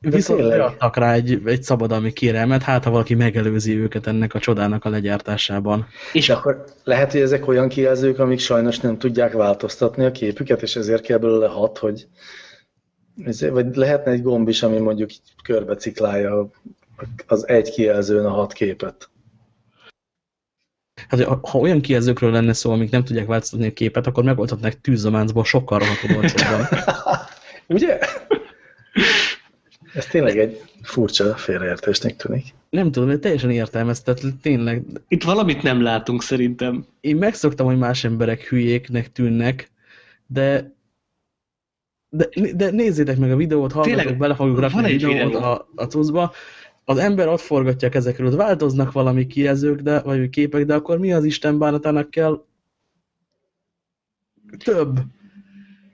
Viszont adtak rá egy, egy szabadalmi kérelmet, hát ha valaki megelőzi őket ennek a csodának a legyártásában. És akkor lehet, hogy ezek olyan kijelzők, amik sajnos nem tudják változtatni a képüket, és ezért kell belőle hat, hogy vagy lehetne egy gomb is, ami mondjuk körbe ciklálja az egy kijelzőn a hat képet. Hát, ha olyan kijelzőkről lenne szó, amik nem tudják változtatni a képet, akkor megoldhatnák tűzzamáncból sokkal rohadtul olcsóbban. *laughs* Ugye? Ez tényleg egy furcsa félreértésnek tűnik. Nem tudom, hogy teljesen értelmeztet, tényleg. Itt valamit nem látunk szerintem. Én megszoktam, hogy más emberek hülyéknek tűnnek, de de, de nézzétek meg a videót, hallgatok, bele fogjuk rakni a videót a, a cuccba. Az ember ott forgatja a kezekről, változnak valami kijelzők, de, vagy képek, de akkor mi az Isten bánatának kell? Több.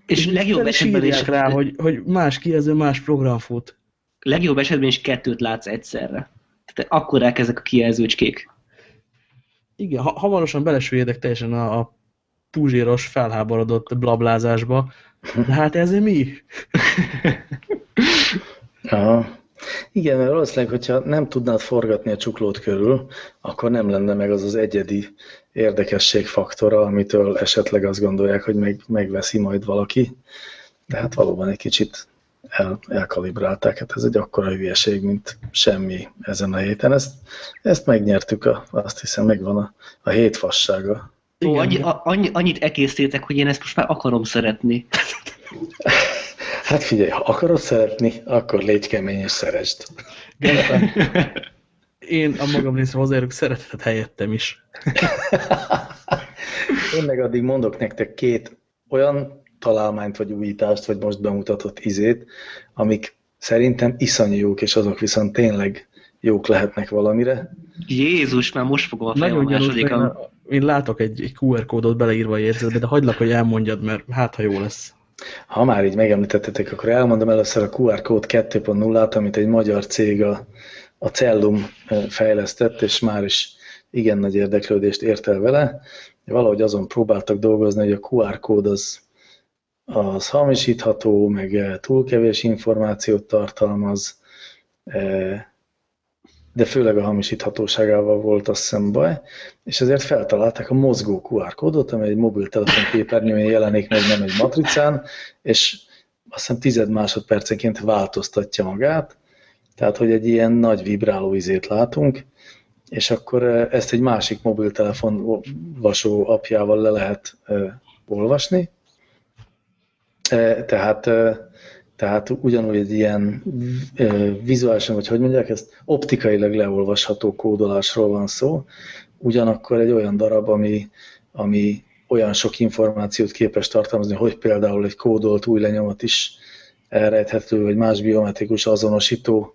És, és legjobb esetben is... rá, hogy, hogy más kijelző, más program fut legjobb esetben is kettőt látsz egyszerre. Tehát akkor elkezdek a kijelzőcskék. Igen, ha, hamarosan belesüljedek teljesen a, a púzsíros, felháborodott blablázásba, de hát ez mi? *laughs* Aha. Igen, mert valószínűleg, hogyha nem tudnád forgatni a csuklót körül, akkor nem lenne meg az az egyedi érdekességfaktora, amitől esetleg azt gondolják, hogy meg, megveszi majd valaki. De hát valóban egy kicsit el, elkalibrálták. Hát ez egy akkora hülyeség, mint semmi ezen a héten. Ezt, ezt megnyertük, a, azt hiszem, megvan a, a hét fassága. Ó, annyi, annyi, annyit ekésztétek, hogy én ezt most már akarom szeretni. *laughs* Hát figyelj, ha akarod szeretni, akkor légy kemény és szeresd. *laughs* Én a magam részre hozzájárok szeretetet helyettem is. *laughs* Én meg addig mondok nektek két olyan találmányt, vagy újítást, vagy most bemutatott izét, amik szerintem iszonyú jók, és azok viszont tényleg jók lehetnek valamire. Jézus, már most fogom a fejem a másodikon. Én látok egy, egy QR kódot beleírva a jegyzetbe, de hagylak, hogy elmondjad, mert hát, ha jó lesz. Ha már így megemlítettetek, akkor elmondom először a QR kód 2.0-át, amit egy magyar cég a, a Cellum fejlesztett, és már is igen nagy érdeklődést ért el vele. Valahogy azon próbáltak dolgozni, hogy a QR kód az az hamisítható, meg eh, túl kevés információt tartalmaz, eh, de főleg a hamisíthatóságával volt azt hiszem baj, és ezért feltalálták a mozgó QR kódot, amely egy mobiltelefon képernyőjén jelenik meg, nem egy matricán, és azt hiszem tized másodpercenként változtatja magát, tehát hogy egy ilyen nagy vibráló izét látunk, és akkor eh, ezt egy másik mobiltelefon vasó apjával le lehet olvasni, tehát, tehát ugyanúgy egy ilyen vizuálisan, vagy hogy mondják ezt, optikailag leolvasható kódolásról van szó, ugyanakkor egy olyan darab, ami, ami olyan sok információt képes tartalmazni, hogy például egy kódolt új lenyomat is elrejthető, vagy más biometrikus azonosító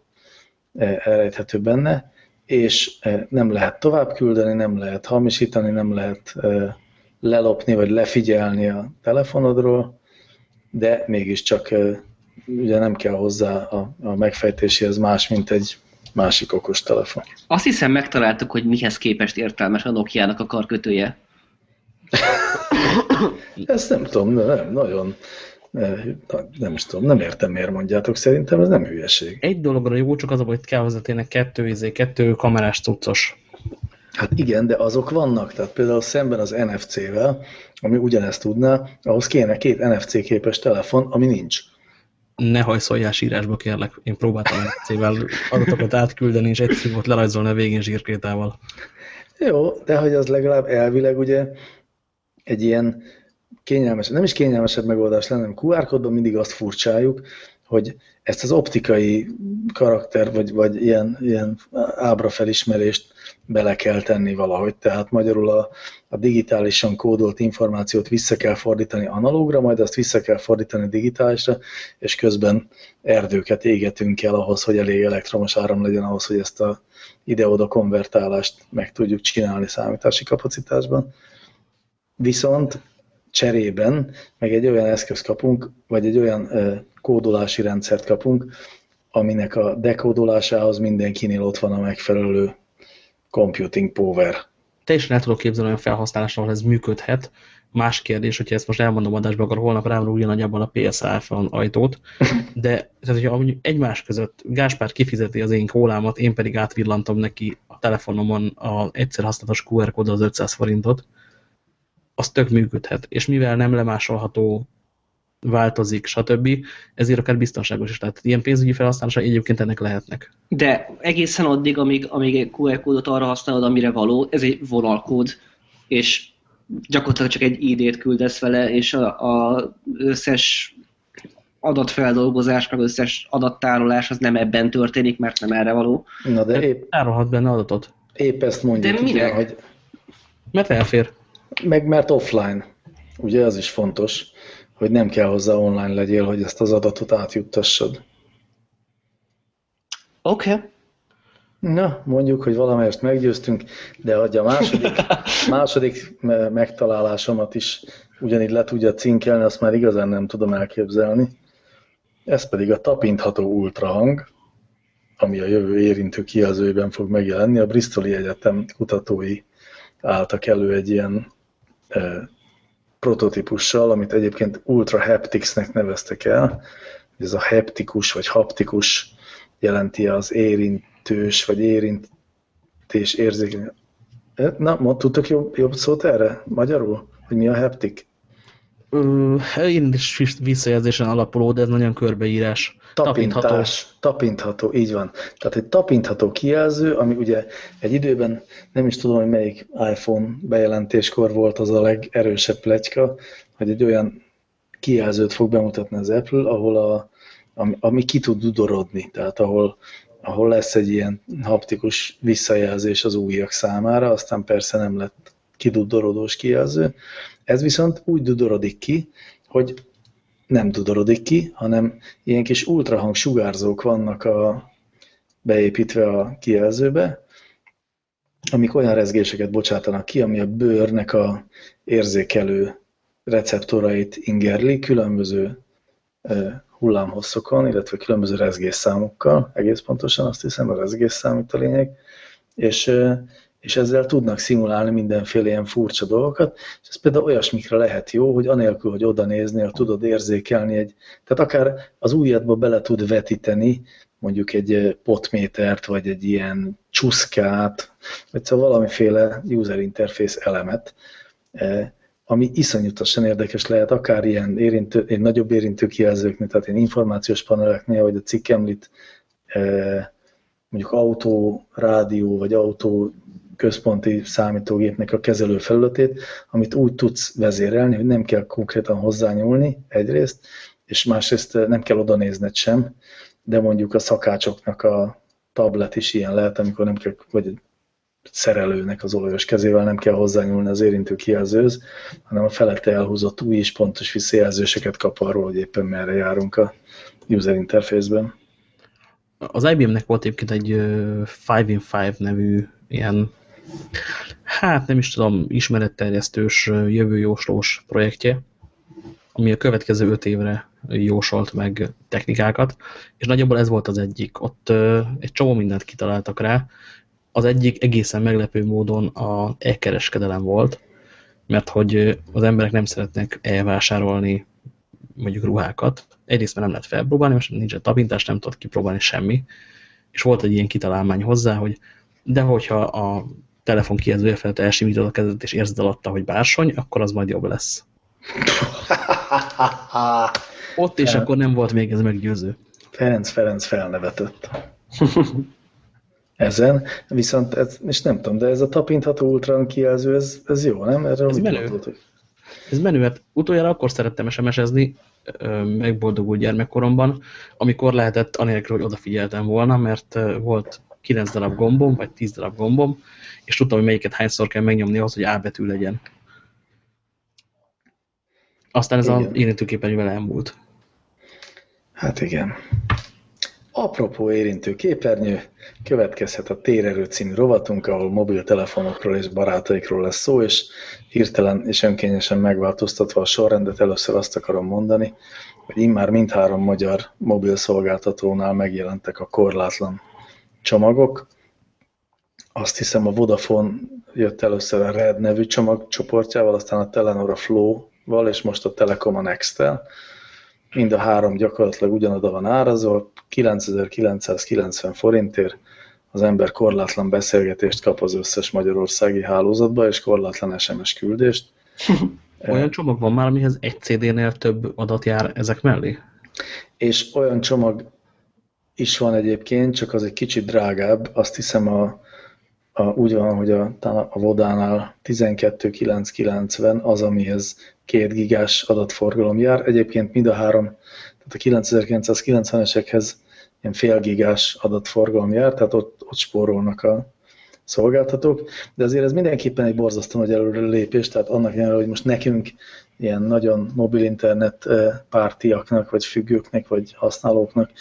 elrejthető benne, és nem lehet tovább küldeni, nem lehet hamisítani, nem lehet lelopni, vagy lefigyelni a telefonodról, de mégiscsak ugye nem kell hozzá a, a megfejtéséhez más, mint egy másik okos telefon. Azt hiszem megtaláltuk, hogy mihez képest értelmes a Nokia-nak a karkötője. *coughs* Ezt nem tudom, nem, nagyon nem is tudom, nem értem, miért mondjátok, szerintem ez nem hülyeség. Egy dologra jó, csak az, hogy kell hozzá tényleg kettő, izé, kettő kamerás cuccos. Hát igen, de azok vannak, tehát például szemben az NFC-vel, ami ugyanezt tudná, ahhoz kéne két NFC képes telefon, ami nincs. Ne hajszoljás írásba kérlek, én próbáltam NFC-vel adatokat átküldeni, és egyszerű volt lerajzolni a végén zsírkrétával. Jó, de hogy az legalább elvileg ugye egy ilyen kényelmes, nem is kényelmesebb megoldás lenne, hanem QR kódban mindig azt furcsáljuk, hogy ezt az optikai karakter, vagy, vagy ilyen, ilyen ábrafelismerést bele kell tenni valahogy. Tehát magyarul a, a digitálisan kódolt információt vissza kell fordítani analógra, majd azt vissza kell fordítani digitálisra, és közben erdőket égetünk el ahhoz, hogy elég elektromos áram legyen ahhoz, hogy ezt a ide-oda konvertálást meg tudjuk csinálni számítási kapacitásban. Viszont cserében meg egy olyan eszköz kapunk, vagy egy olyan kódolási rendszert kapunk, aminek a dekódolásához mindenkinél ott van a megfelelő computing power. Teljesen el tudok képzelni olyan felhasználásra, ahol ez működhet. Más kérdés, hogyha ezt most elmondom adásba, akkor holnap rám rúgja nagyjából a PSA iPhone ajtót. De tehát, hogyha egymás között Gáspár kifizeti az én kólámat, én pedig átvillantom neki a telefonomon a egyszer használatos QR kód az 500 forintot, az tök működhet. És mivel nem lemásolható, változik, stb. Ezért akár biztonságos is. Tehát ilyen pénzügyi felhasználása egyébként ennek lehetnek. De egészen addig, amíg, amíg egy QR kódot arra használod, amire való, ez egy vonalkód, és gyakorlatilag csak egy ID-t küldesz vele, és a, a összes adatfeldolgozás, meg összes adattárolás az nem ebben történik, mert nem erre való. Na de épp, Tárolhat benne adatot. épp ezt mondjuk, De minek? ugye, hogy Mert elfér. meg mert offline. Ugye az is fontos, hogy nem kell hozzá online legyél, hogy ezt az adatot átjuttassad. Oké. Okay. Na, mondjuk, hogy valamelyest meggyőztünk, de hogy a második, *laughs* második me- megtalálásomat is ugyanígy le tudja cinkelni, azt már igazán nem tudom elképzelni. Ez pedig a tapintható ultrahang, ami a jövő érintő kijelzőjében fog megjelenni. A Bristoli Egyetem kutatói álltak elő egy ilyen e, prototípussal, amit egyébként Ultra Hapticsnek neveztek el. Ez a heptikus vagy haptikus jelenti az érintős vagy érintés érzékeny. Na, mond, tudtok jobb, jobb szót erre? Magyarul? Hogy mi a heptik? Én is visszajelzésen alapuló, de ez nagyon körbeírás. Tapintás, tapintható, így van. Tehát egy tapintható kijelző, ami ugye egy időben, nem is tudom, hogy melyik iPhone bejelentéskor volt az a legerősebb pletyka, hogy egy olyan kijelzőt fog bemutatni az Apple, ahol a, ami, ami ki tud dudorodni, tehát ahol, ahol lesz egy ilyen haptikus visszajelzés az újak számára, aztán persze nem lett kidudorodós kijelző. Ez viszont úgy dudorodik ki, hogy nem dudorodik ki, hanem ilyen kis ultrahang sugárzók vannak a, beépítve a kijelzőbe, amik olyan rezgéseket bocsátanak ki, ami a bőrnek a érzékelő receptorait ingerli különböző hullámhosszokon, illetve különböző rezgésszámokkal, egész pontosan azt hiszem, a rezgésszám itt a lényeg, és, és ezzel tudnak szimulálni mindenféle ilyen furcsa dolgokat, és ez például olyasmikre lehet jó, hogy anélkül, hogy oda néznél, tudod érzékelni egy, tehát akár az ujjadba bele tud vetíteni mondjuk egy potmétert, vagy egy ilyen csuszkát, vagy szóval valamiféle user interface elemet, ami iszonyatosan érdekes lehet, akár ilyen érintő, egy nagyobb érintő kijelzőknél, tehát ilyen információs paneleknél, vagy a cikk említ, mondjuk autó, rádió, vagy autó központi számítógépnek a kezelő felületét, amit úgy tudsz vezérelni, hogy nem kell konkrétan hozzányúlni egyrészt, és másrészt nem kell oda nézned sem, de mondjuk a szakácsoknak a tablet is ilyen lehet, amikor nem kell, vagy szerelőnek az olajos kezével nem kell hozzányúlni az érintő kijelzőhöz, hanem a felette elhúzott új és pontos visszajelzéseket kap arról, hogy éppen merre járunk a user interface-ben. Az IBM-nek volt egyébként egy 5 in 5 nevű ilyen, hát nem is tudom, ismeretterjesztős, jövőjóslós projektje, ami a következő öt évre jósolt meg technikákat, és nagyjából ez volt az egyik. Ott egy csomó mindent kitaláltak rá. Az egyik egészen meglepő módon a e-kereskedelem volt, mert hogy az emberek nem szeretnek elvásárolni mondjuk ruhákat. Egyrészt mert nem lehet felpróbálni, most nincs a tapintás, nem tudod kipróbálni semmi. És volt egy ilyen kitalálmány hozzá, hogy de hogyha a telefon kijelzője felett elsimítod a kezedet, és érzed alatta, hogy bársony, akkor az majd jobb lesz. *laughs* Ott és akkor nem volt még ez meggyőző. Ferenc Ferenc felnevetett. Ezen, viszont, ez, és nem tudom, de ez a tapintható ultran kijelző, ez, ez jó, nem? Erről ez menő. Mondod, Ez menő, hát utoljára akkor szerettem SMS-ezni, megboldogult gyermekkoromban, amikor lehetett anélkül, hogy odafigyeltem volna, mert volt 9 darab gombom, vagy 10 darab gombom, és tudtam, hogy melyiket hányszor kell megnyomni ahhoz, hogy A betű legyen. Aztán ez igen. a érintőképernyővel elmúlt. Hát igen. Apropó érintő képernyő, következhet a Térerő című rovatunk, ahol mobiltelefonokról és barátaikról lesz szó, és hirtelen és önkényesen megváltoztatva a sorrendet először azt akarom mondani, hogy immár mindhárom magyar mobil szolgáltatónál megjelentek a korlátlan csomagok. Azt hiszem a Vodafone jött először a Red nevű csomagcsoportjával, aztán a Telenor a Flow-val, és most a Telekom a Next-tel mind a három gyakorlatilag ugyanoda van árazva, 9990 forintért az ember korlátlan beszélgetést kap az összes magyarországi hálózatba, és korlátlan SMS küldést. *laughs* Olyan csomag van már, amihez egy CD-nél több adat jár ezek mellé? És olyan csomag is van egyébként, csak az egy kicsit drágább. Azt hiszem a, a, úgy van, hogy a, a Vodánál 12990 az, amihez két gigás adatforgalom jár. Egyébként mind a három, tehát a 9990-esekhez ilyen fél gigás adatforgalom jár, tehát ott, ott spórolnak a szolgáltatók, de azért ez mindenképpen egy borzasztó nagy előre lépés, tehát annak jelenleg, hogy most nekünk ilyen nagyon mobil internet eh, pártiaknak, vagy függőknek, vagy használóknak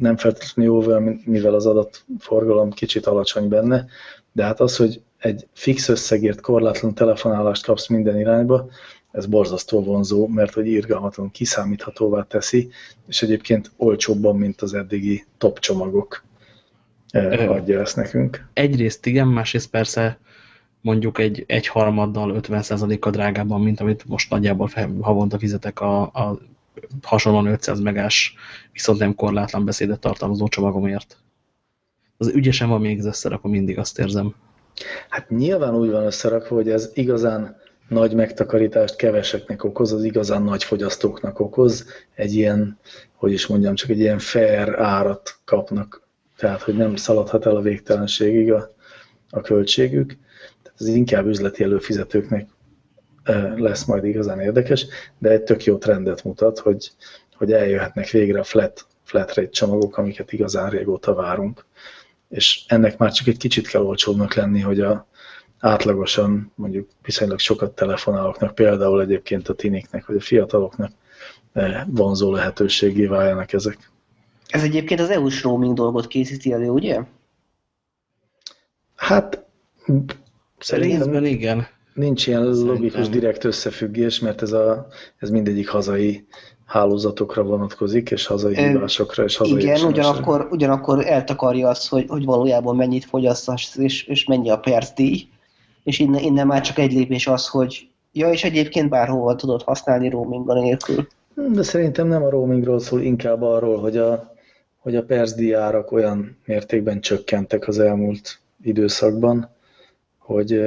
nem feltétlenül jó, mivel az adatforgalom kicsit alacsony benne, de hát az, hogy egy fix összegért korlátlan telefonálást kapsz minden irányba, ez borzasztó vonzó, mert hogy írgalmatlan kiszámíthatóvá teszi, és egyébként olcsóbban, mint az eddigi top csomagok eh, adja ezt nekünk. Egyrészt igen, másrészt persze mondjuk egy, egy harmaddal, 50%-kal drágábban, mint amit most nagyjából havonta fizetek a, a hasonlóan 500 megás, viszont nem korlátlan beszédet tartalmazó csomagomért. Az ügyesen van még összerakva, mindig azt érzem. Hát nyilván úgy van összerakva, hogy ez igazán nagy megtakarítást keveseknek okoz, az igazán nagy fogyasztóknak okoz, egy ilyen, hogy is mondjam, csak egy ilyen fair árat kapnak, tehát hogy nem szaladhat el a végtelenségig a, a költségük. Tehát ez inkább üzleti előfizetőknek lesz majd igazán érdekes, de egy tök jó trendet mutat, hogy, hogy eljöhetnek végre a flat, flat rate csomagok, amiket igazán régóta várunk. És ennek már csak egy kicsit kell olcsóbbnak lenni, hogy a, átlagosan mondjuk viszonylag sokat telefonálóknak, például egyébként a tiniknek, vagy a fiataloknak vonzó lehetőségé váljanak ezek. Ez egyébként az EU-s roaming dolgot készíti elő, ugye? Hát szerintem igen. Nincs ilyen szerintem. logikus direkt összefüggés, mert ez, a, ez mindegyik hazai hálózatokra vonatkozik, és hazai hívásokra, és hazai Igen, ugyanakkor, ugyanakkor eltakarja azt, hogy, hogy valójában mennyit fogyasztasz, és, és mennyi a percdíj és innen, innen már csak egy lépés az, hogy ja, és egyébként bárhol tudod használni roaminggal nélkül. De szerintem nem a roamingról szól, inkább arról, hogy a, hogy a persdi árak olyan mértékben csökkentek az elmúlt időszakban, hogy,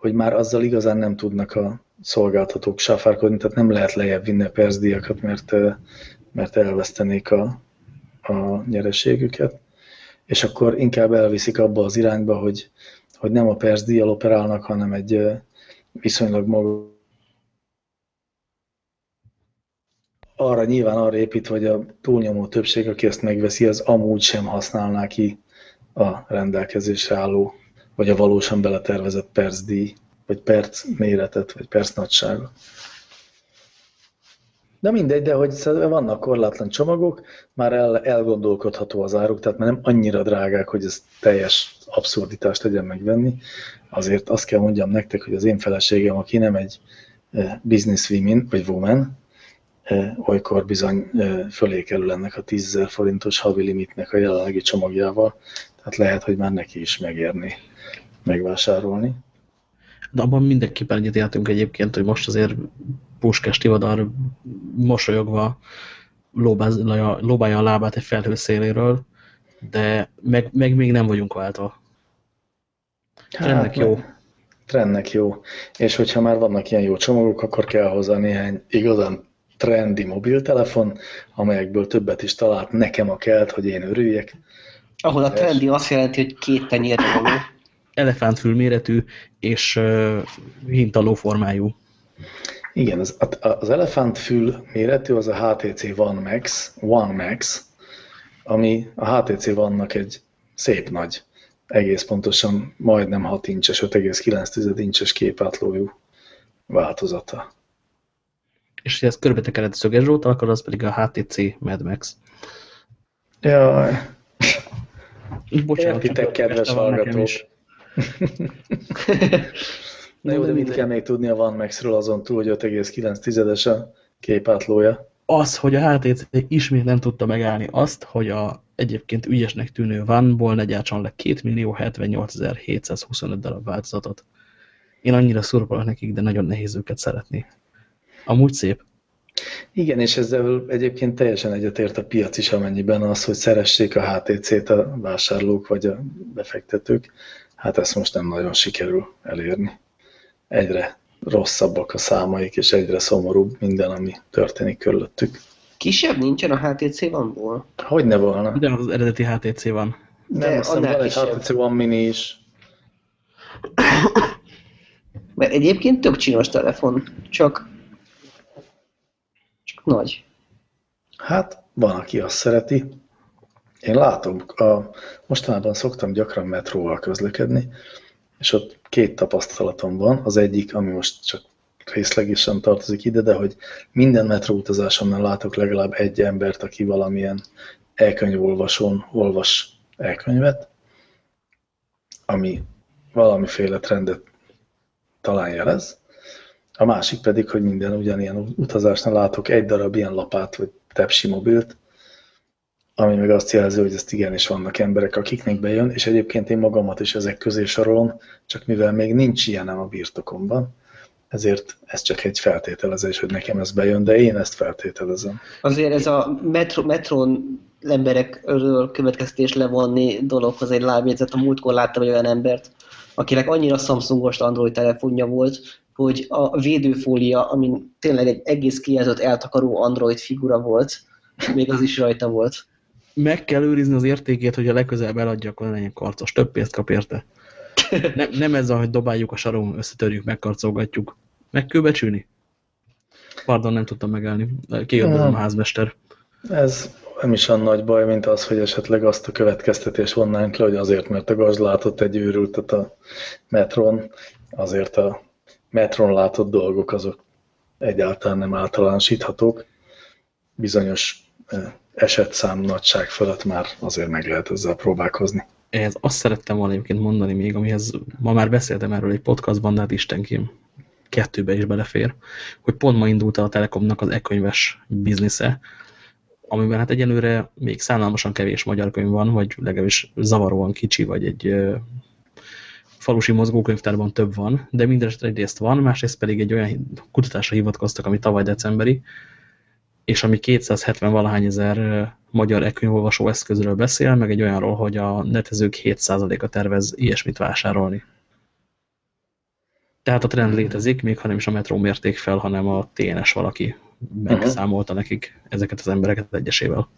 hogy már azzal igazán nem tudnak a szolgáltatók sáfárkodni, tehát nem lehet lejjebb vinni a persdiakat, mert, mert elvesztenék a, a nyereségüket. És akkor inkább elviszik abba az irányba, hogy, hogy nem a perc díjjal operálnak, hanem egy viszonylag maga arra nyilván arra épít, hogy a túlnyomó többség, aki ezt megveszi, az amúgy sem használná ki a rendelkezésre álló, vagy a valósan beletervezett percdíj, vagy perc méretet, vagy perc nagysága. De mindegy, de hogy vannak korlátlan csomagok, már el, elgondolkodható az áruk, tehát már nem annyira drágák, hogy ez teljes abszurditást tegyen megvenni. Azért azt kell mondjam nektek, hogy az én feleségem, aki nem egy business woman, vagy woman, olykor bizony fölé kerül ennek a 10 forintos havi limitnek a jelenlegi csomagjával, tehát lehet, hogy már neki is megérni megvásárolni. De abban mindenképpen egyet éltünk egyébként, hogy most azért Puskás Tivadar mosolyogva lóbálja, lóbálja a lábát egy felhő széléről, de meg, meg még nem vagyunk váltva. Trendnek hát, jó. Trendnek jó. És hogyha már vannak ilyen jó csomagok, akkor kell hozzá néhány igazán trendi mobiltelefon, amelyekből többet is talált nekem a kelt, hogy én örüljek. Ahol a trendi azt jelenti, hogy két tenyérre való. Elefántfül méretű és hintaló formájú. Igen, az, az elefántfül méretű az a HTC One Max, One Max, ami a HTC One-nak egy szép nagy, egész pontosan majdnem 6 incses, 5,9 incses képátlójú változata. És hogy ez körbetekered szöges zsótal, akkor az pedig a HTC Mad Max. Jaj. Bocsánat, Értitek, kedves hallgatók. *laughs* Na jó, de mit kell még tudni a Van Max-ről azon túl, hogy 5,9-es a képátlója? Az, hogy a HTC ismét nem tudta megállni azt, hogy a egyébként ügyesnek tűnő Vanból ne gyártson le 2.078.725 darab változatot. Én annyira szurkolok nekik, de nagyon nehéz őket szeretni. Amúgy szép. Igen, és ezzel egyébként teljesen egyetért a piac is, amennyiben az, hogy szeressék a HTC-t a vásárlók vagy a befektetők. Hát ezt most nem nagyon sikerül elérni. Egyre rosszabbak a számaik, és egyre szomorúbb minden, ami történik körülöttük. Kisebb nincsen a HTC vanból? Hogy ne volna? De az eredeti HTC van. Nem, azt van egy HTC van mini is. *coughs* Mert egyébként tök csinos telefon, csak, csak nagy. Hát, van, aki azt szereti. Én látom, a, mostanában szoktam gyakran metróval közlekedni, és ott két tapasztalatom van. Az egyik, ami most csak részlegesen tartozik ide, de hogy minden metróutazásomnál látok legalább egy embert, aki valamilyen elkönyvolvasón olvas elkönyvet, ami valamiféle trendet talán jelez. A másik pedig, hogy minden ugyanilyen utazásnál látok egy darab ilyen lapát, vagy tepsi mobilt, ami meg azt jelzi, hogy ezt igenis vannak emberek, akiknek bejön, és egyébként én magamat is ezek közé sorolom, csak mivel még nincs ilyenem a birtokomban, ezért ez csak egy feltételezés, hogy nekem ez bejön, de én ezt feltételezem. Azért ez a metro, metron emberekről következtés levonni dologhoz egy lábjegyzet. A múltkor láttam egy olyan embert, akinek annyira Samsungos Android telefonja volt, hogy a védőfólia, amin tényleg egy egész kijelzett eltakaró Android figura volt, még az is rajta volt. Meg kell őrizni az értékét, hogy a legközelebb eladja, akkor legyen karcos. Több pénzt kap érte. Nem, nem ezzel, hogy dobáljuk a sarom, összetörjük, megkarcolgatjuk. Meg kell becsülni. Pardon, nem tudtam megállni. Kijött a házmester. Ez nem is olyan nagy baj, mint az, hogy esetleg azt a következtetés vonnánk le, hogy azért, mert a gazd látott egy őrültet a metron, azért a metron látott dolgok azok egyáltalán nem általánosíthatók. Bizonyos esetszám nagyság fölött már azért meg lehet ezzel próbálkozni. Ehhez azt szerettem volna egyébként mondani még, amihez ma már beszéltem erről egy podcastban, de hát istenkém, kettőbe is belefér, hogy pont ma indult el a Telekomnak az e-könyves biznisze, amiben hát egyelőre még szánalmasan kevés magyar könyv van, vagy legalábbis zavaróan kicsi, vagy egy falusi mozgókönyvtárban több van, de mindenesetre egyrészt van, másrészt pedig egy olyan kutatásra hivatkoztak, ami tavaly decemberi, és ami 270 valahány ezer magyar e-könyvolvasó eszközről beszél, meg egy olyanról, hogy a netezők 7%-a tervez ilyesmit vásárolni. Tehát a trend létezik, még ha nem is a metró mérték fel, hanem a TNS valaki megszámolta nekik ezeket az embereket egyesével.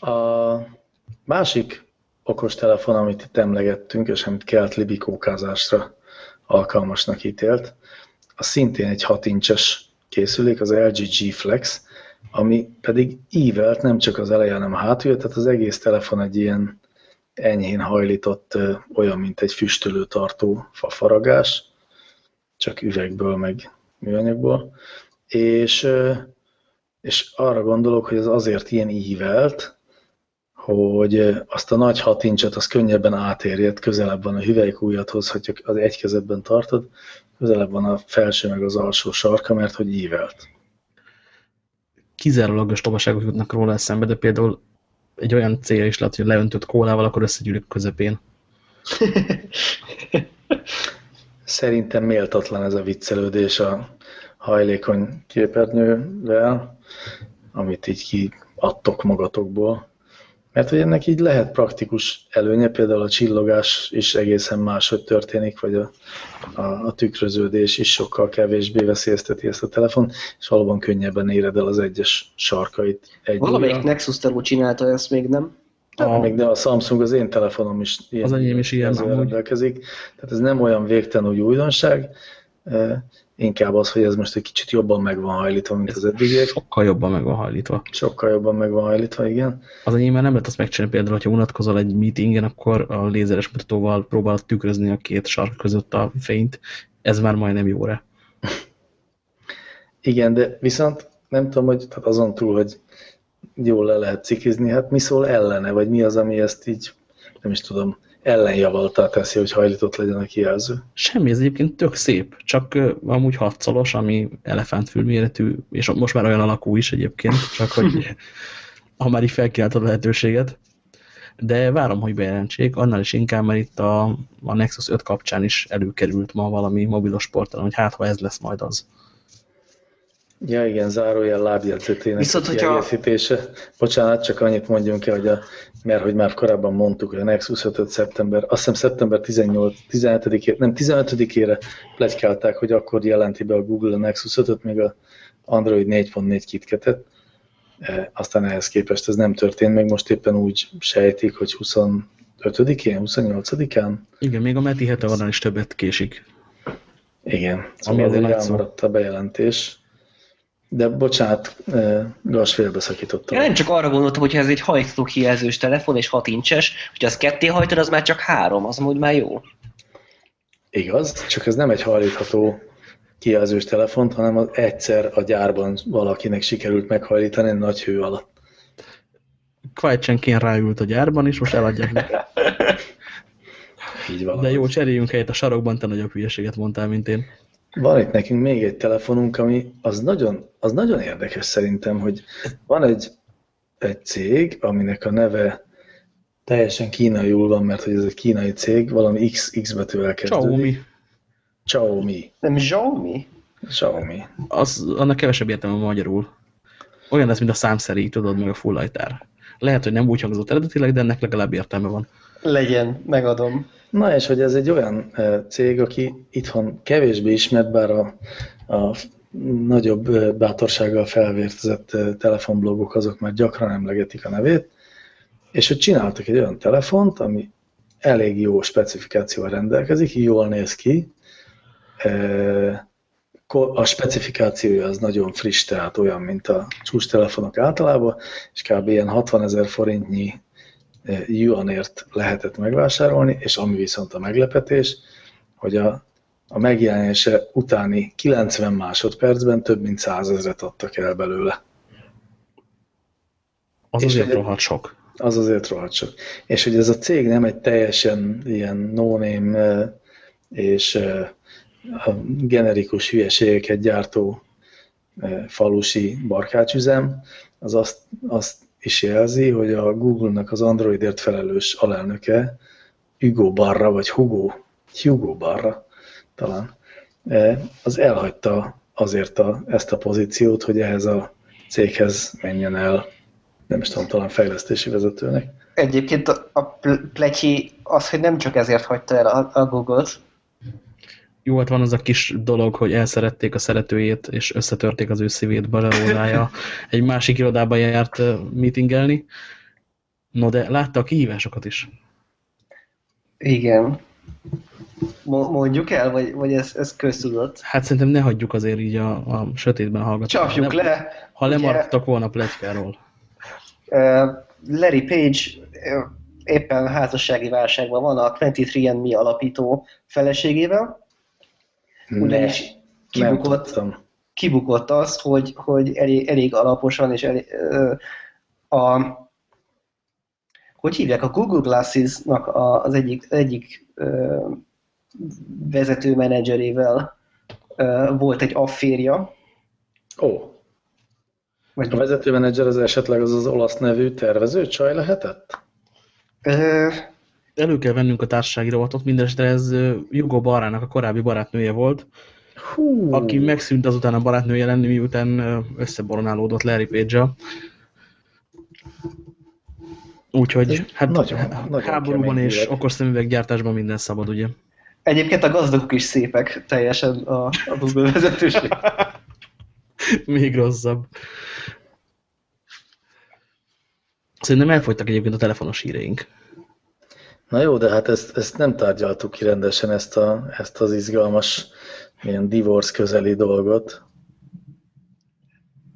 A másik okostelefon, amit itt emlegettünk, és amit kelt libikókázásra alkalmasnak ítélt, az szintén egy 6 incses készülék, az LG G Flex, ami pedig ívelt nem csak az eleje, hanem a hátulja, tehát az egész telefon egy ilyen enyhén hajlított, olyan, mint egy füstölő tartó fafaragás, csak üvegből, meg műanyagból, és, és arra gondolok, hogy ez azért ilyen ívelt, hogy azt a nagy hat incset az könnyebben átérjed, közelebb van a hüvelykújathoz, hogy az egy kezedben tartod, közelebb van a felső meg az alsó sarka, mert hogy ívelt. Kizárólagos tovaságok jutnak róla eszembe, de például egy olyan célja is lehet, hogy leöntött kólával, akkor összegyűlik közepén. *laughs* Szerintem méltatlan ez a viccelődés a hajlékony képernyővel, amit így kiadtok magatokból. Mert hogy ennek így lehet praktikus előnye, például a csillogás is egészen máshogy történik, vagy a, a, a tükröződés is sokkal kevésbé veszélyezteti ezt a telefon, és valóban könnyebben éred el az egyes sarkait. Egy Valamelyik újra. Nexus Tero csinálta ezt még, nem? A... Hát még de a Samsung, az én telefonom is ilyen, az enyém is ilyen rendelkezik. Tehát ez nem olyan végtelen úgy újdonság, inkább az, hogy ez most egy kicsit jobban meg van hajlítva, mint ez az eddigiek. Sokkal jobban meg van hajlítva. Sokkal jobban meg van hajlítva, igen. Az enyém már nem lehet azt megcsinálni, például, hogyha unatkozol egy meetingen, akkor a lézeres mutatóval próbálod tükrözni a két sark között a fényt. Ez már majdnem jóra. *laughs* igen, de viszont nem tudom, hogy tehát azon túl, hogy jól le lehet cikizni, hát mi szól ellene, vagy mi az, ami ezt így, nem is tudom, ellenjavaltá teszi, hogy hajlított legyen a kijelző. Semmi, ez egyébként tök szép, csak uh, amúgy hatszolos, ami elefántfülméretű, és most már olyan alakú is egyébként, csak hogy *laughs* ha már így felkínált a lehetőséget. De várom, hogy bejelentsék, annál is inkább, mert itt a, a Nexus 5 kapcsán is előkerült ma valami mobilos portálon, hogy hát, ha ez lesz majd az. Ja, igen, zárójel lábjegyzetének Viszont, hogyha... Bocsánat, csak annyit mondjunk el, hogy a, mert hogy már korábban mondtuk, hogy a Nexus 5 szeptember, azt hiszem szeptember 18, 17 nem 15-ére plegykálták, hogy akkor jelenti be a Google a Nexus 5 még a Android 4.4 kitketet. E, aztán ehhez képest ez nem történt, meg most éppen úgy sejtik, hogy 25-én, 28-án? Igen, még a Meti hete is többet késik. Igen, szóval Ami azért elmaradt a bejelentés. De bocsánat, Gas félbeszakítottam. Én nem csak arra gondoltam, hogy ez egy hajtható kijelzős telefon, és 6 incses, hogy az ketté hajtod, az már csak három, az amúgy már jó. Igaz, csak ez nem egy hajlítható kijelzős telefont, hanem az egyszer a gyárban valakinek sikerült meghajlítani nagy hő alatt. Kvajtsenkén ráült a gyárban, és most eladják neki. *laughs* Így De jó, cseréljünk helyet a sarokban, te nagyobb hülyeséget mondtál, mint én. Van itt nekünk még egy telefonunk, ami az nagyon, az nagyon érdekes szerintem, hogy van egy, egy cég, aminek a neve teljesen kínaiul van, mert hogy ez egy kínai cég, valami X, X betűvel kezdődik. Xiaomi. Xiaomi. Nem Xiaomi? Xiaomi. Az, annak kevesebb értelme magyarul. Olyan lesz, mint a számszeri, tudod, meg a full lighter. Lehet, hogy nem úgy hangzott eredetileg, de ennek legalább értelme van. Legyen, megadom. Na és hogy ez egy olyan cég, aki itthon kevésbé ismert, bár a, a nagyobb bátorsággal felvértezett telefonblogok azok már gyakran emlegetik a nevét, és hogy csináltak egy olyan telefont, ami elég jó specifikációval rendelkezik, jól néz ki, a specifikációja az nagyon friss, tehát olyan, mint a csúcs telefonok általában, és kb. ilyen 60 ezer forintnyi yuanért lehetett megvásárolni, és ami viszont a meglepetés, hogy a, a megjelenése utáni 90 másodpercben több mint 100 ezeret adtak el belőle. Az és azért rohadt sok. Az azért rohadt sok. És hogy ez a cég nem egy teljesen ilyen no-name és generikus hülyeségeket gyártó falusi barkácsüzem, az azt, azt is jelzi, hogy a Google-nak az Androidért felelős alelnöke, Hugo Barra, vagy Hugo, Hugo Barra talán, e, az elhagyta azért a, ezt a pozíciót, hogy ehhez a céghez menjen el, nem is tudom, talán fejlesztési vezetőnek. Egyébként a, a pletyi az, hogy nem csak ezért hagyta el a, a Google-t, jó, hát van az a kis dolog, hogy elszerették a szeretőjét, és összetörték az ő szívét Baleródája. *laughs* Egy másik irodában járt meetingelni. No, de látta a kihívásokat is. Igen. Mondjuk el, vagy, vagy ez, ez köztudott? Hát szerintem ne hagyjuk azért így a, a sötétben hallgatni. Csapjuk ha le. Ha lemaradtak volna pletykáról. Uh, Larry Page uh, éppen házassági válságban van a 23andMe alapító feleségével, ugyanis kibukott, kibukott az, hogy, hogy elég, elég alaposan és elég, a, hogy hívják, a Google Glasses-nak az egyik, egyik vezető menedzserével volt egy afférja. Ó. Vagy a vezető menedzser az esetleg az az olasz nevű tervező csaj lehetett? Ö... Elő kell vennünk a társasági rovatot, mindenesetre ez Jugo Barának a korábbi barátnője volt, Hú. aki megszűnt azután a barátnője lenni, miután összeboronálódott Larry Page-a. Úgyhogy hát nagyon, nagyon háborúban és okos szemüveggyártásban minden szabad, ugye? Egyébként a gazdagok is szépek teljesen a, a Google vezetőség. *laughs* Még rosszabb. Szerintem elfogytak egyébként a telefonos híreink. Na jó, de hát ezt, ezt nem tárgyaltuk ki rendesen, ezt, a, ezt az izgalmas ilyen divorce közeli dolgot.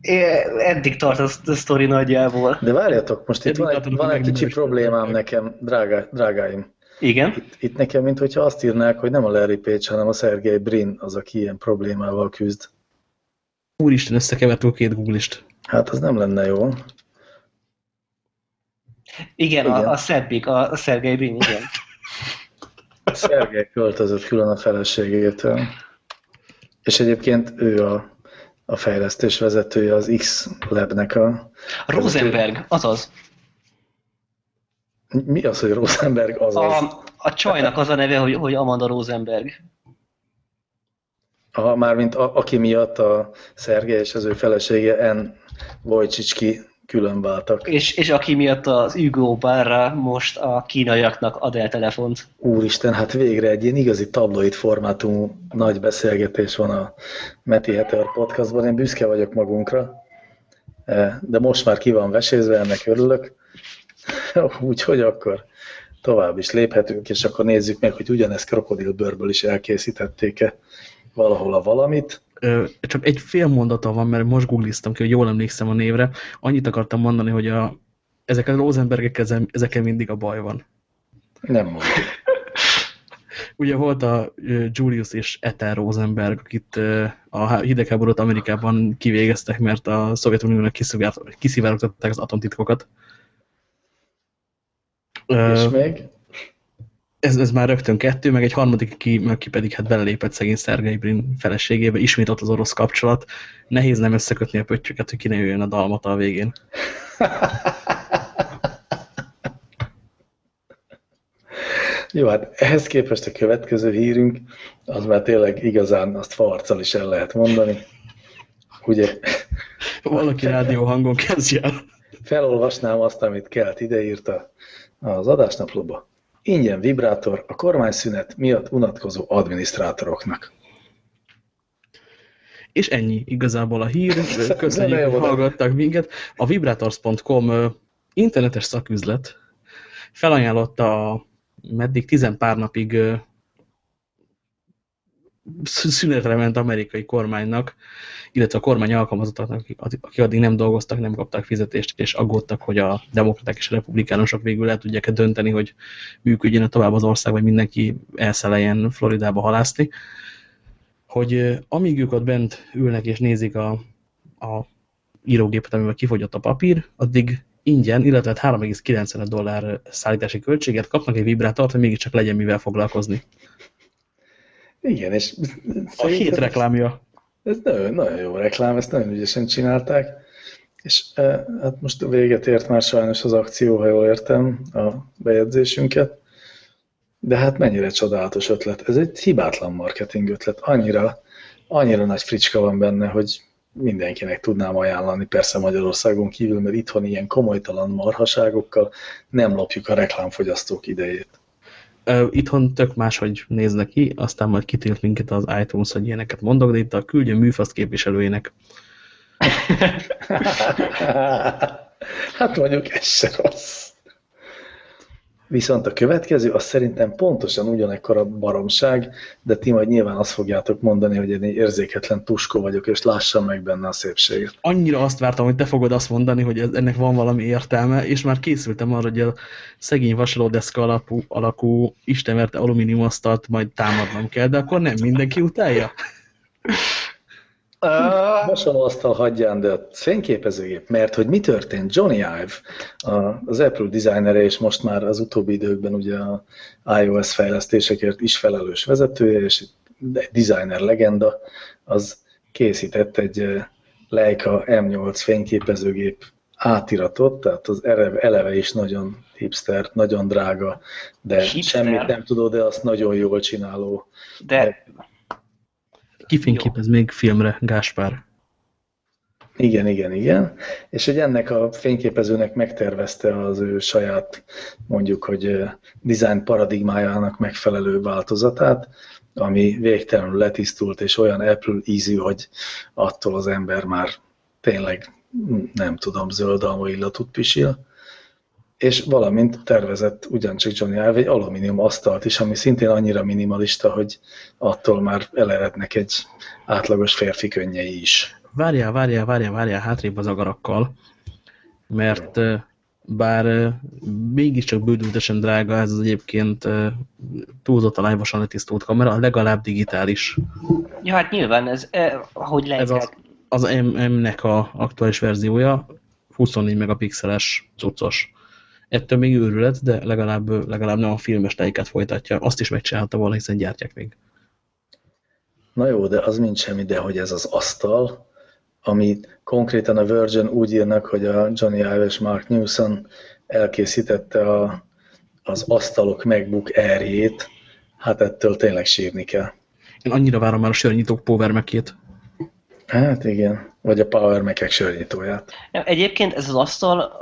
É, eddig tart a, a sztori nagyjából. De várjatok, most itt van egy, van egy kicsi problémám nekem, drágá, drágáim. Igen? Itt, itt nekem, mintha azt írnák, hogy nem a Larry Page, hanem a Sergey Brin az, aki ilyen problémával küzd. Úristen, összekevertül két googlist. Hát az nem lenne jó. Igen, igen. A, a szebbik, a, a Sergey Brin, igen. A Sergey költözött külön a feleségétől. És egyébként ő a, a fejlesztés vezetője az X-Labnek a... Rosenberg, azaz. Mi az, hogy Rosenberg az a, a csajnak az a neve, hogy, hogy Amanda Rosenberg. A, mármint a, aki miatt a Szergej és az ő felesége N. Wojcicki külön váltak. És, és aki miatt az Hugo Barra most a kínaiaknak ad el telefont. Úristen, hát végre egy ilyen igazi tabloid formátumú nagy beszélgetés van a Meti Heter podcastban. Én büszke vagyok magunkra, e, de most már ki van vesézve, ennek örülök. *laughs* Úgyhogy akkor tovább is léphetünk, és akkor nézzük meg, hogy ugyanezt krokodilbőrből is elkészítették-e valahol a valamit. Csak egy fél mondata van, mert most googliztam ki, hogy jól emlékszem a névre. Annyit akartam mondani, hogy a, ezek a Rosenbergek, ezekkel mindig a baj van. Nem mondom. *laughs* Ugye volt a Julius és Ethel Rosenberg, akit a hidegháborút Amerikában kivégeztek, mert a Szovjetuniónak kiszivárogtatták az atomtitkokat. És még? Ez, ez már rögtön kettő, meg egy harmadik, ki, aki pedig hát belelépett szegény Szergei Brin feleségébe, ismét ott az orosz kapcsolat. Nehéz nem összekötni a pöttyöket, hogy ki ne jöjjön a dalmata a végén. *laughs* Jó, hát ehhez képest a következő hírünk, az már tényleg igazán azt farccal is el lehet mondani. Ugye? *laughs* Valaki rádió hangon kezdje el. Felolvasnám azt, amit Kelt ideírta az adásnaplóba. Ingyen vibrátor a kormányszünet miatt unatkozó adminisztrátoroknak. És ennyi igazából a hír. *laughs* Köszönjük, hogy hallgattak minket. A vibrators.com internetes szaküzlet felajánlotta a meddig tizen pár napig szünetre ment amerikai kormánynak, illetve a kormány alkalmazottaknak, akik addig nem dolgoztak, nem kaptak fizetést, és aggódtak, hogy a demokraták és a republikánusok végül el tudják -e dönteni, hogy működjön -e tovább az ország, vagy mindenki elszeleljen Floridába halászni, hogy amíg ők ott bent ülnek és nézik a, a írógépet, amivel kifogyott a papír, addig ingyen, illetve 3,95 dollár szállítási költséget kapnak egy vibrátort, hogy mégiscsak legyen mivel foglalkozni. Igen, és... A hét reklámja. Ez nagyon, nagyon jó reklám, ezt nagyon ügyesen csinálták. És e, hát most véget ért már sajnos az akció, ha jól értem a bejegyzésünket. De hát mennyire csodálatos ötlet. Ez egy hibátlan marketing ötlet. Annyira, annyira nagy fricska van benne, hogy mindenkinek tudnám ajánlani, persze Magyarországon kívül, mert itthon ilyen komolytalan marhaságokkal nem lopjuk a reklámfogyasztók idejét. Itthon tök máshogy néznek ki, aztán majd kitilt minket az iTunes, hogy ilyeneket mondok, de itt a küldjön műfaszt képviselőjének. *laughs* hát mondjuk ez se rossz. Viszont a következő, az szerintem pontosan ugyanekkor a baromság, de ti majd nyilván azt fogjátok mondani, hogy én egy érzéketlen tuskó vagyok, és lássam meg benne a szépséget. Annyira azt vártam, hogy te fogod azt mondani, hogy ennek van valami értelme, és már készültem arra, hogy a szegény vasalódeszka alapú, alakú istenverte alumíniumasztalt majd támadnom kell, de akkor nem mindenki utálja. *laughs* Hasonló asztal hagyján, de a fényképezőgép, mert hogy mi történt? Johnny Ive, az Apple designere, és most már az utóbbi időkben ugye a iOS fejlesztésekért is felelős vezetője, és designer legenda, az készített egy Leica M8 fényképezőgép átiratot, tehát az eleve is nagyon hipster, nagyon drága, de hipster. semmit nem tudod, de azt nagyon jól csináló. De Kifényképez még filmre, Gáspár. Igen, igen, igen. És hogy ennek a fényképezőnek megtervezte az ő saját, mondjuk, hogy design paradigmájának megfelelő változatát, ami végtelenül letisztult, és olyan Apple ízű, hogy attól az ember már tényleg, nem tudom, zöld alma illatút pisil és valamint tervezett ugyancsak Johnny Ive egy alumínium asztalt is, ami szintén annyira minimalista, hogy attól már elerednek egy átlagos férfi könnyei is. Várjál, várjál, várjál, várjál hátrébb az agarakkal, mert bár mégiscsak bődültesen drága ez az egyébként túlzott a lájvasan letisztult kamera, legalább digitális. Ja, hát nyilván ez, ahogy lehet. Ez az, az M-nek a aktuális verziója, 24 megapixeles cuccos ettől még őrület, de legalább, legalább nem a filmes tejket folytatja. Azt is megcsinálta volna, hiszen gyártják még. Na jó, de az mind semmi, de hogy ez az asztal, ami konkrétan a Virgin úgy írnak, hogy a Johnny Ive és Mark Newson elkészítette a, az asztalok MacBook Air-jét, hát ettől tényleg sírni kell. Én annyira várom már a sörnyitók Power Mac-ét. Hát igen, vagy a Power Mac-ek sörnyitóját. Egyébként ez az asztal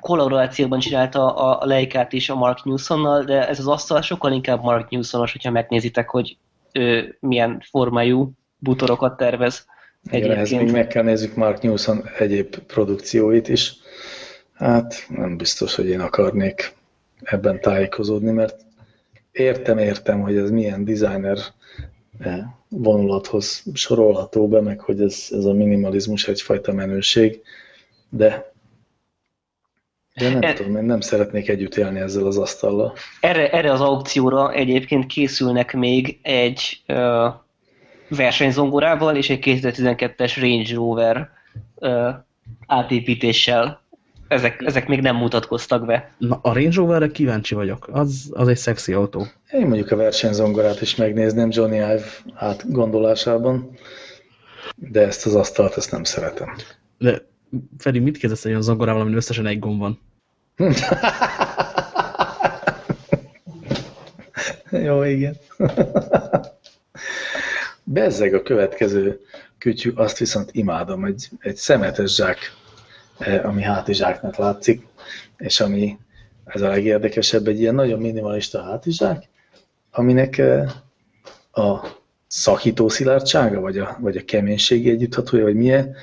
kollaborációban csinálta a Leikát is a Mark Newsonnal, de ez az asztal sokkal inkább Mark Newsonos, hogyha megnézitek, hogy ő milyen formájú butorokat tervez. Igen, ehhez még meg kell nézzük Mark Newson egyéb produkcióit is. Hát nem biztos, hogy én akarnék ebben tájékozódni, mert értem, értem, hogy ez milyen designer eh, vonulathoz sorolható be, meg hogy ez, ez a minimalizmus egyfajta menőség, de de nem e tudom, én nem szeretnék együtt élni ezzel az asztallal. Erre, erre az aukcióra egyébként készülnek még egy uh, versenyzongorával és egy 2012-es Range Rover uh, átépítéssel. Ezek, ezek még nem mutatkoztak be. Na, a Range Roverre kíváncsi vagyok. Az, az egy szexi autó. Én mondjuk a versenyzongorát is megnézném Johnny Ive átgondolásában, de ezt az asztalt, ezt nem szeretem. De Feri, mit kezdesz egy olyan zongorával, amin összesen egy gomb van? *laughs* Jó, igen. *laughs* Bezzeg a következő kütyű, azt viszont imádom, egy, egy szemetes zsák, eh, ami hátizsáknak látszik, és ami ez a legérdekesebb, egy ilyen nagyon minimalista hátizsák, aminek eh, a szakító szilárdsága, vagy a, vagy a keménységi együtthatója, vagy milyen,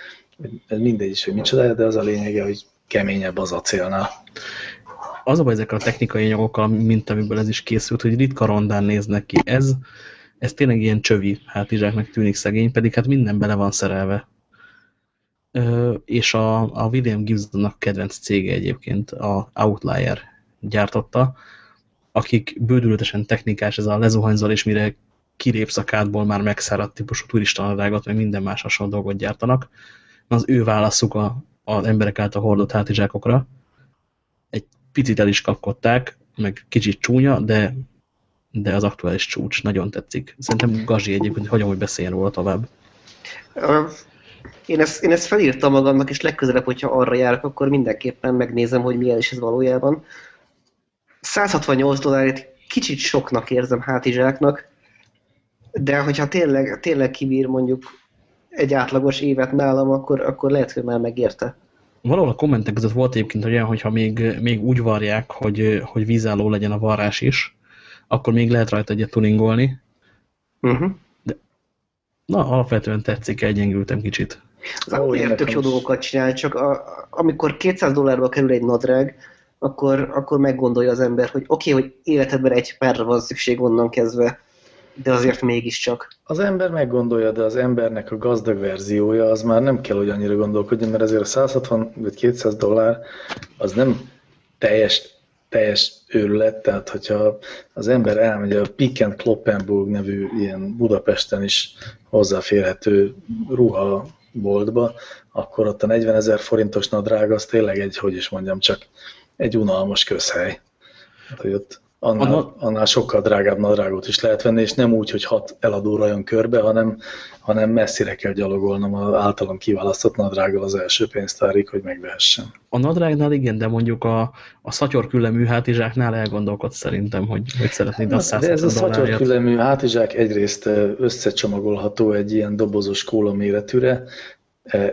mindegy is, hogy micsoda, de az a lényege, hogy keményebb az acélnál. Az a baj ezekkel a technikai anyagokkal, mint amiből ez is készült, hogy ritka rondán néznek ki. Ez, ez tényleg ilyen csövi hátizsáknak tűnik szegény, pedig hát minden bele van szerelve. Ö, és a, a William Gibsonnak kedvenc cége egyébként, a Outlier gyártotta, akik bődültesen technikás, ez a lezuhanyzal, és mire kilépsz a kádból már megszáradt típusú turistanadágot, meg minden más hasonló dolgot gyártanak az ő válaszuk a, az emberek által hordott hátizsákokra. Egy picit el is kapkodták, meg kicsit csúnya, de, de az aktuális csúcs nagyon tetszik. Szerintem Gazsi egyébként, hogy hogy beszéljen róla tovább. Én ezt, én ezt felírtam magamnak, és legközelebb, hogyha arra járok, akkor mindenképpen megnézem, hogy milyen is ez valójában. 168 dollárért kicsit soknak érzem hátizsáknak, de hogyha tényleg, tényleg kibír mondjuk egy átlagos évet nálam, akkor, akkor lehet, hogy már megérte. Valahol a kommentek között volt egyébként olyan, hogyha még, még úgy varják, hogy, hogy vízálló legyen a varrás is, akkor még lehet rajta egyet tuningolni. Uh mhm. -huh. De, na, alapvetően tetszik, egyengültem kicsit. Az Apple tök jó dolgokat csinál, csak a, amikor 200 dollárba kerül egy nadrág, akkor, akkor meggondolja az ember, hogy oké, okay, hogy életedben egy párra van szükség onnan kezdve, de azért mégiscsak. Az ember meggondolja, de az embernek a gazdag verziója, az már nem kell, hogy annyira gondolkodjon, mert azért a 160 vagy 200 dollár az nem teljes, teljes őrület, tehát hogyha az ember elmegy a Pick and Kloppenburg nevű ilyen Budapesten is hozzáférhető ruhaboltba, akkor ott a 40 ezer forintos nadrág az tényleg egy, hogy is mondjam, csak egy unalmas közhely. Hát, hogy ott annál, annál sokkal drágább nadrágot is lehet venni, és nem úgy, hogy hat eladóra jön körbe, hanem, hanem messzire kell gyalogolnom az általam kiválasztott nadrággal az első pénztárig, hogy megvehessem. A nadrágnál igen, de mondjuk a, a szatyorkülemű hátizsáknál elgondolkodsz szerintem, hogy, hogy szeretnéd azt De ez a szatyorkülemű hátizsák egyrészt összecsomagolható egy ilyen dobozos kóla méretűre,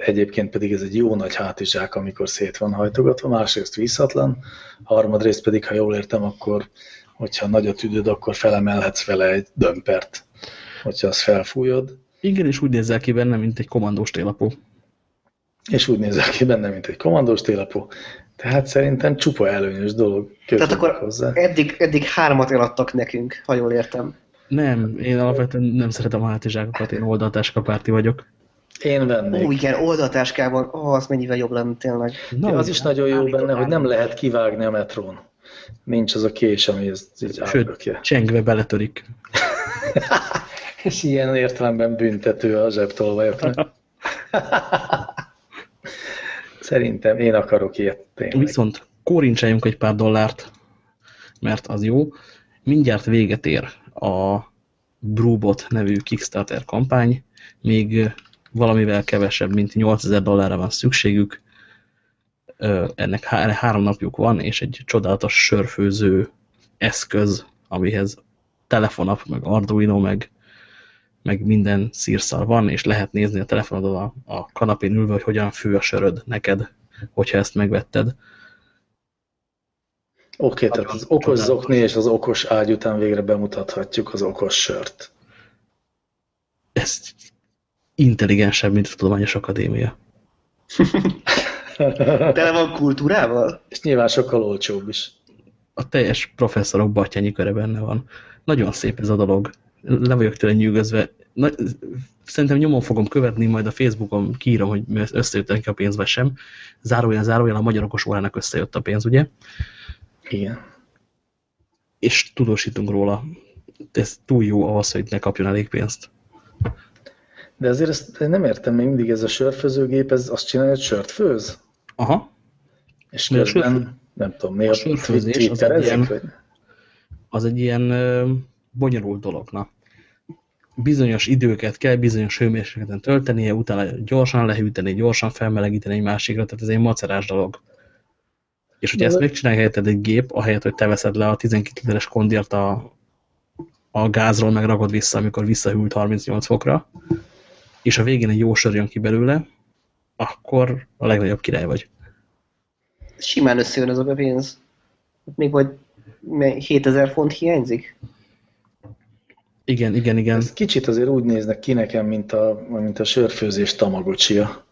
egyébként pedig ez egy jó nagy hátizsák, amikor szét van hajtogatva, másrészt vízhatlan, harmadrészt pedig, ha jól értem, akkor hogyha nagyot üdöd, akkor felemelhetsz vele egy dömpert, hogyha azt felfújod. Igen, és úgy nézel ki benne, mint egy kommandós télapó. És úgy nézel ki benne, mint egy kommandós télapó. Tehát szerintem csupa előnyös dolog. Tehát akkor hozzá. Eddig, eddig hármat eladtak nekünk, ha jól értem. Nem, én alapvetően nem szeretem a hátizsákokat, én oldaltáskapárti vagyok. Én vennék. Ó, igen, oldaltáskában, ó, az mennyivel jobb lenne tényleg. Na, az is nagyon jó benne, hogy nem lehet kivágni a metrón. Nincs az a kés, ami ez így Sőt, csengve beletörik. *laughs* És ilyen értelemben büntető a zsebtolvajoknak. *laughs* Szerintem én akarok ilyet tényleg. Viszont kórincsáljunk egy pár dollárt, mert az jó. Mindjárt véget ér a Brewbot nevű Kickstarter kampány, még valamivel kevesebb, mint 8000 dollárra van szükségük, ennek három napjuk van, és egy csodálatos sörfőző eszköz, amihez telefonap, meg Arduino, meg, meg minden szírszal van, és lehet nézni a telefonodon a, a kanapén ülve, hogy hogyan fő a söröd neked, hogyha ezt megvetted. Oké, okay, tehát az okos zokni és az okos ágy után végre bemutathatjuk az okos sört. Ez intelligensebb, mint a Tudományos Akadémia. *laughs* Tele van kultúrával? És nyilván sokkal olcsóbb is. A teljes professzorok batyanyi köre benne van. Nagyon szép ez a dolog. Le vagyok tőle nyűgözve. Na, szerintem nyomon fogom követni, majd a Facebookon kiírom, hogy összejött neki a pénz, vagy sem. Zárójel, zárójel a magyarokos órának összejött a pénz, ugye? Igen. És tudósítunk róla. Ez túl jó ahhoz, hogy ne kapjon elég pénzt. De azért ezt nem értem még mindig, ez a sörfőzőgép, ez azt csinálja, hogy sört főz? Aha. És közben, nem tudom, mi a, sörfőzés az egy, ilyen, vagy? az egy ilyen ö, bonyolult dolog. Na. Bizonyos időket kell bizonyos hőmérsékleten töltenie, utána gyorsan lehűteni, gyorsan felmelegíteni egy másikra, tehát ez egy macerás dolog. És hogyha De ezt megcsinálja helyetted egy gép, ahelyett, hogy te veszed le a 12 literes kondiert a, a gázról, meg ragod vissza, amikor visszahűlt 38 fokra, és a végén egy jó sör jön ki belőle, akkor a legnagyobb király vagy. Simán összejön ez a pénz. Még vagy 7000 font hiányzik? Igen, igen, igen. Ez kicsit azért úgy néznek ki nekem, mint a, mint a sörfőzés tamagocsia.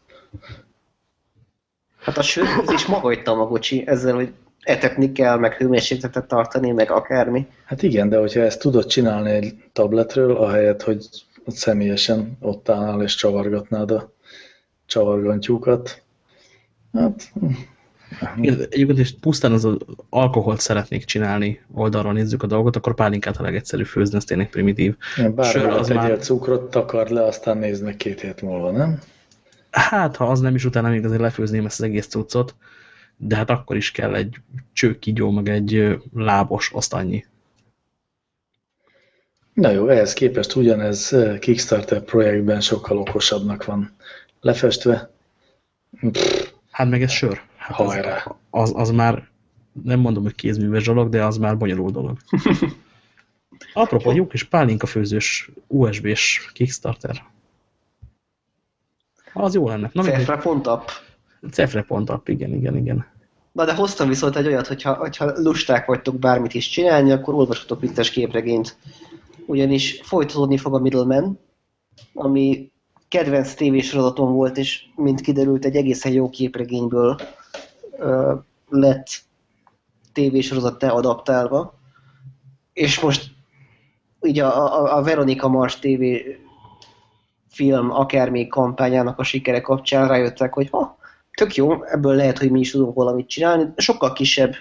Hát a sörfőzés maga egy tamagocsi, ezzel, hogy etetni kell, meg hőmérsékletet tartani, meg akármi. Hát igen, de hogyha ezt tudod csinálni egy tabletről, ahelyett, hogy személyesen ott állnál és csavargatnád a csavargantyúkat. Hát... Egyébként is pusztán az, alkoholt szeretnék csinálni, oldalról nézzük a dolgot, akkor pálinkát a legegyszerű főzni, ez tényleg primitív. Bár az már... cukrot takar le, aztán néznek két hét múlva, nem? Hát, ha az nem is, utána még azért lefőzném ezt az egész cuccot, de hát akkor is kell egy csőkigyó, meg egy lábos, azt annyi. Na jó, ehhez képest ugyanez Kickstarter projektben sokkal okosabbnak van lefestve. Pff, hát meg ez sör. Hát Hajrá. Az, az, az már, nem mondom, hogy kézműves dolog, de az már bonyolult dolog. *laughs* Apropó, jó kis pálinka főzős USB-s Kickstarter. Az jó lenne. Cefre.app. Cefre.app, igen, igen, igen. Na de hoztam viszont egy olyat, hogyha, hogyha lusták vagytok bármit is csinálni, akkor olvashatok vicces képregényt ugyanis folytatódni fog a Middleman, ami kedvenc tévésorozatom volt, és mint kiderült, egy egészen jó képregényből ö, lett tévésorozattá adaptálva, és most ugye a, a, a Veronika Mars TV film, akár még kampányának a sikere kapcsán rájöttek, hogy ha, tök jó, ebből lehet, hogy mi is tudunk valamit csinálni, sokkal kisebb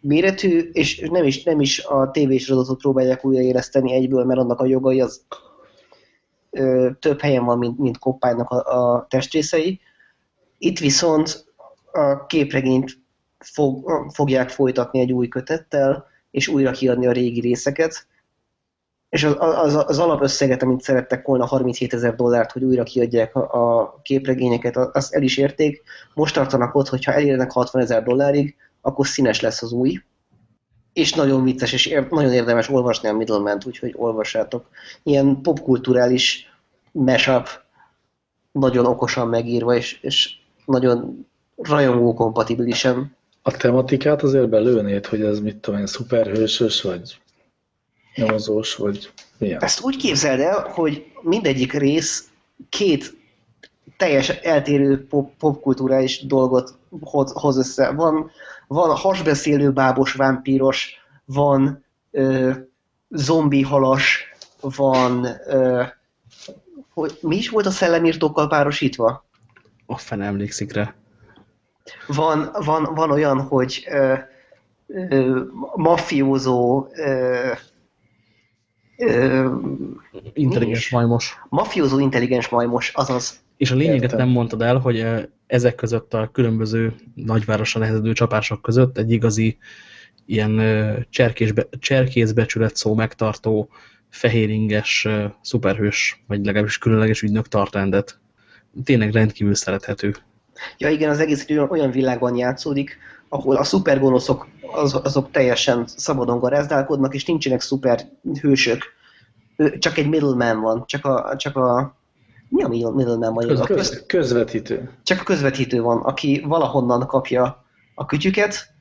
méretű, és nem is, nem is a tévésorozatot próbálják újraéleszteni egyből, mert annak a jogai az ö, több helyen van, mint, mint Koppánynak a, a testrészei. Itt viszont a képregényt fog, fogják folytatni egy új kötettel, és újra kiadni a régi részeket, és az, az, az alapösszeget, amit szerettek volna, 37 ezer dollárt, hogy újra kiadják a, a képregényeket, azt el is érték. Most tartanak ott, hogyha elérnek 60 ezer dollárig, akkor színes lesz az új. És nagyon vicces, és ér, nagyon érdemes olvasni a Middleman-t, úgyhogy olvassátok. Ilyen popkulturális mashup, nagyon okosan megírva, és, és nagyon rajongó kompatibilisen. A tematikát azért belőnéd, hogy ez mit tudom én, szuperhősös, vagy nyomozós, vagy milyen? Ezt úgy képzeld el, hogy mindegyik rész két teljes eltérő pop, popkulturális dolgot hoz, hoz össze. Van, van hasbeszélő bábos vámpíros, van ö, zombi halas, van ö, hogy mi is volt a szellemírtókkal párosítva? A fene emlékszik rá. Van, van, van olyan, hogy ö, ö, mafiózó ö, intelligens majmos. Mafiózó intelligens majmos, azaz. És a lényeget Értem. nem mondtad el, hogy ezek között a különböző nagyvárosra nehezedő csapások között egy igazi ilyen cserkésbe, cserkészbecsület szó megtartó fehéringes szuperhős, vagy legalábbis különleges ügynök tart rendet. Tényleg rendkívül szerethető. Ja igen, az egész olyan világban játszódik, ahol a szupergonoszok az, azok teljesen szabadon garázdálkodnak, és nincsenek szuper hősök. Csak egy middleman van, csak a, csak a mi a middleman van? Köz, köz, közvetítő. Csak a közvetítő van, aki valahonnan kapja a kütyüket,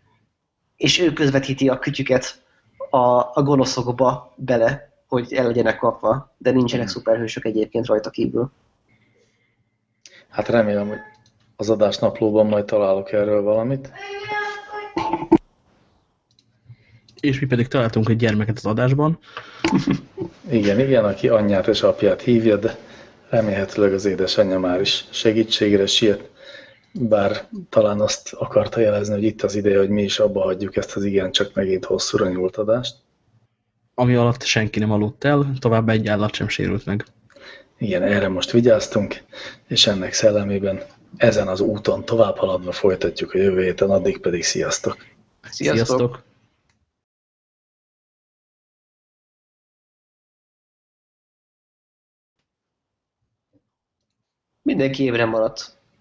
és ő közvetíti a kütyüket a, a gonoszokba bele, hogy el legyenek kapva, de nincsenek szuperhősök egyébként rajta kívül. Hát remélem, hogy az adásnaplóban majd találok erről valamit. És mi pedig találtunk egy gyermeket az adásban. Igen, igen, aki anyját és apját hívja, de remélhetőleg az édesanyja már is segítségre siet, bár talán azt akarta jelezni, hogy itt az ideje, hogy mi is abba hagyjuk ezt az igen csak megint hosszúra nyúlt adást. Ami alatt senki nem aludt el, továbbá egy állat sem sérült meg. Igen, erre most vigyáztunk, és ennek szellemében ezen az úton tovább haladva folytatjuk a jövő héten, addig pedig sziasztok! Sziasztok! sziasztok. Mindenki ébren maradt.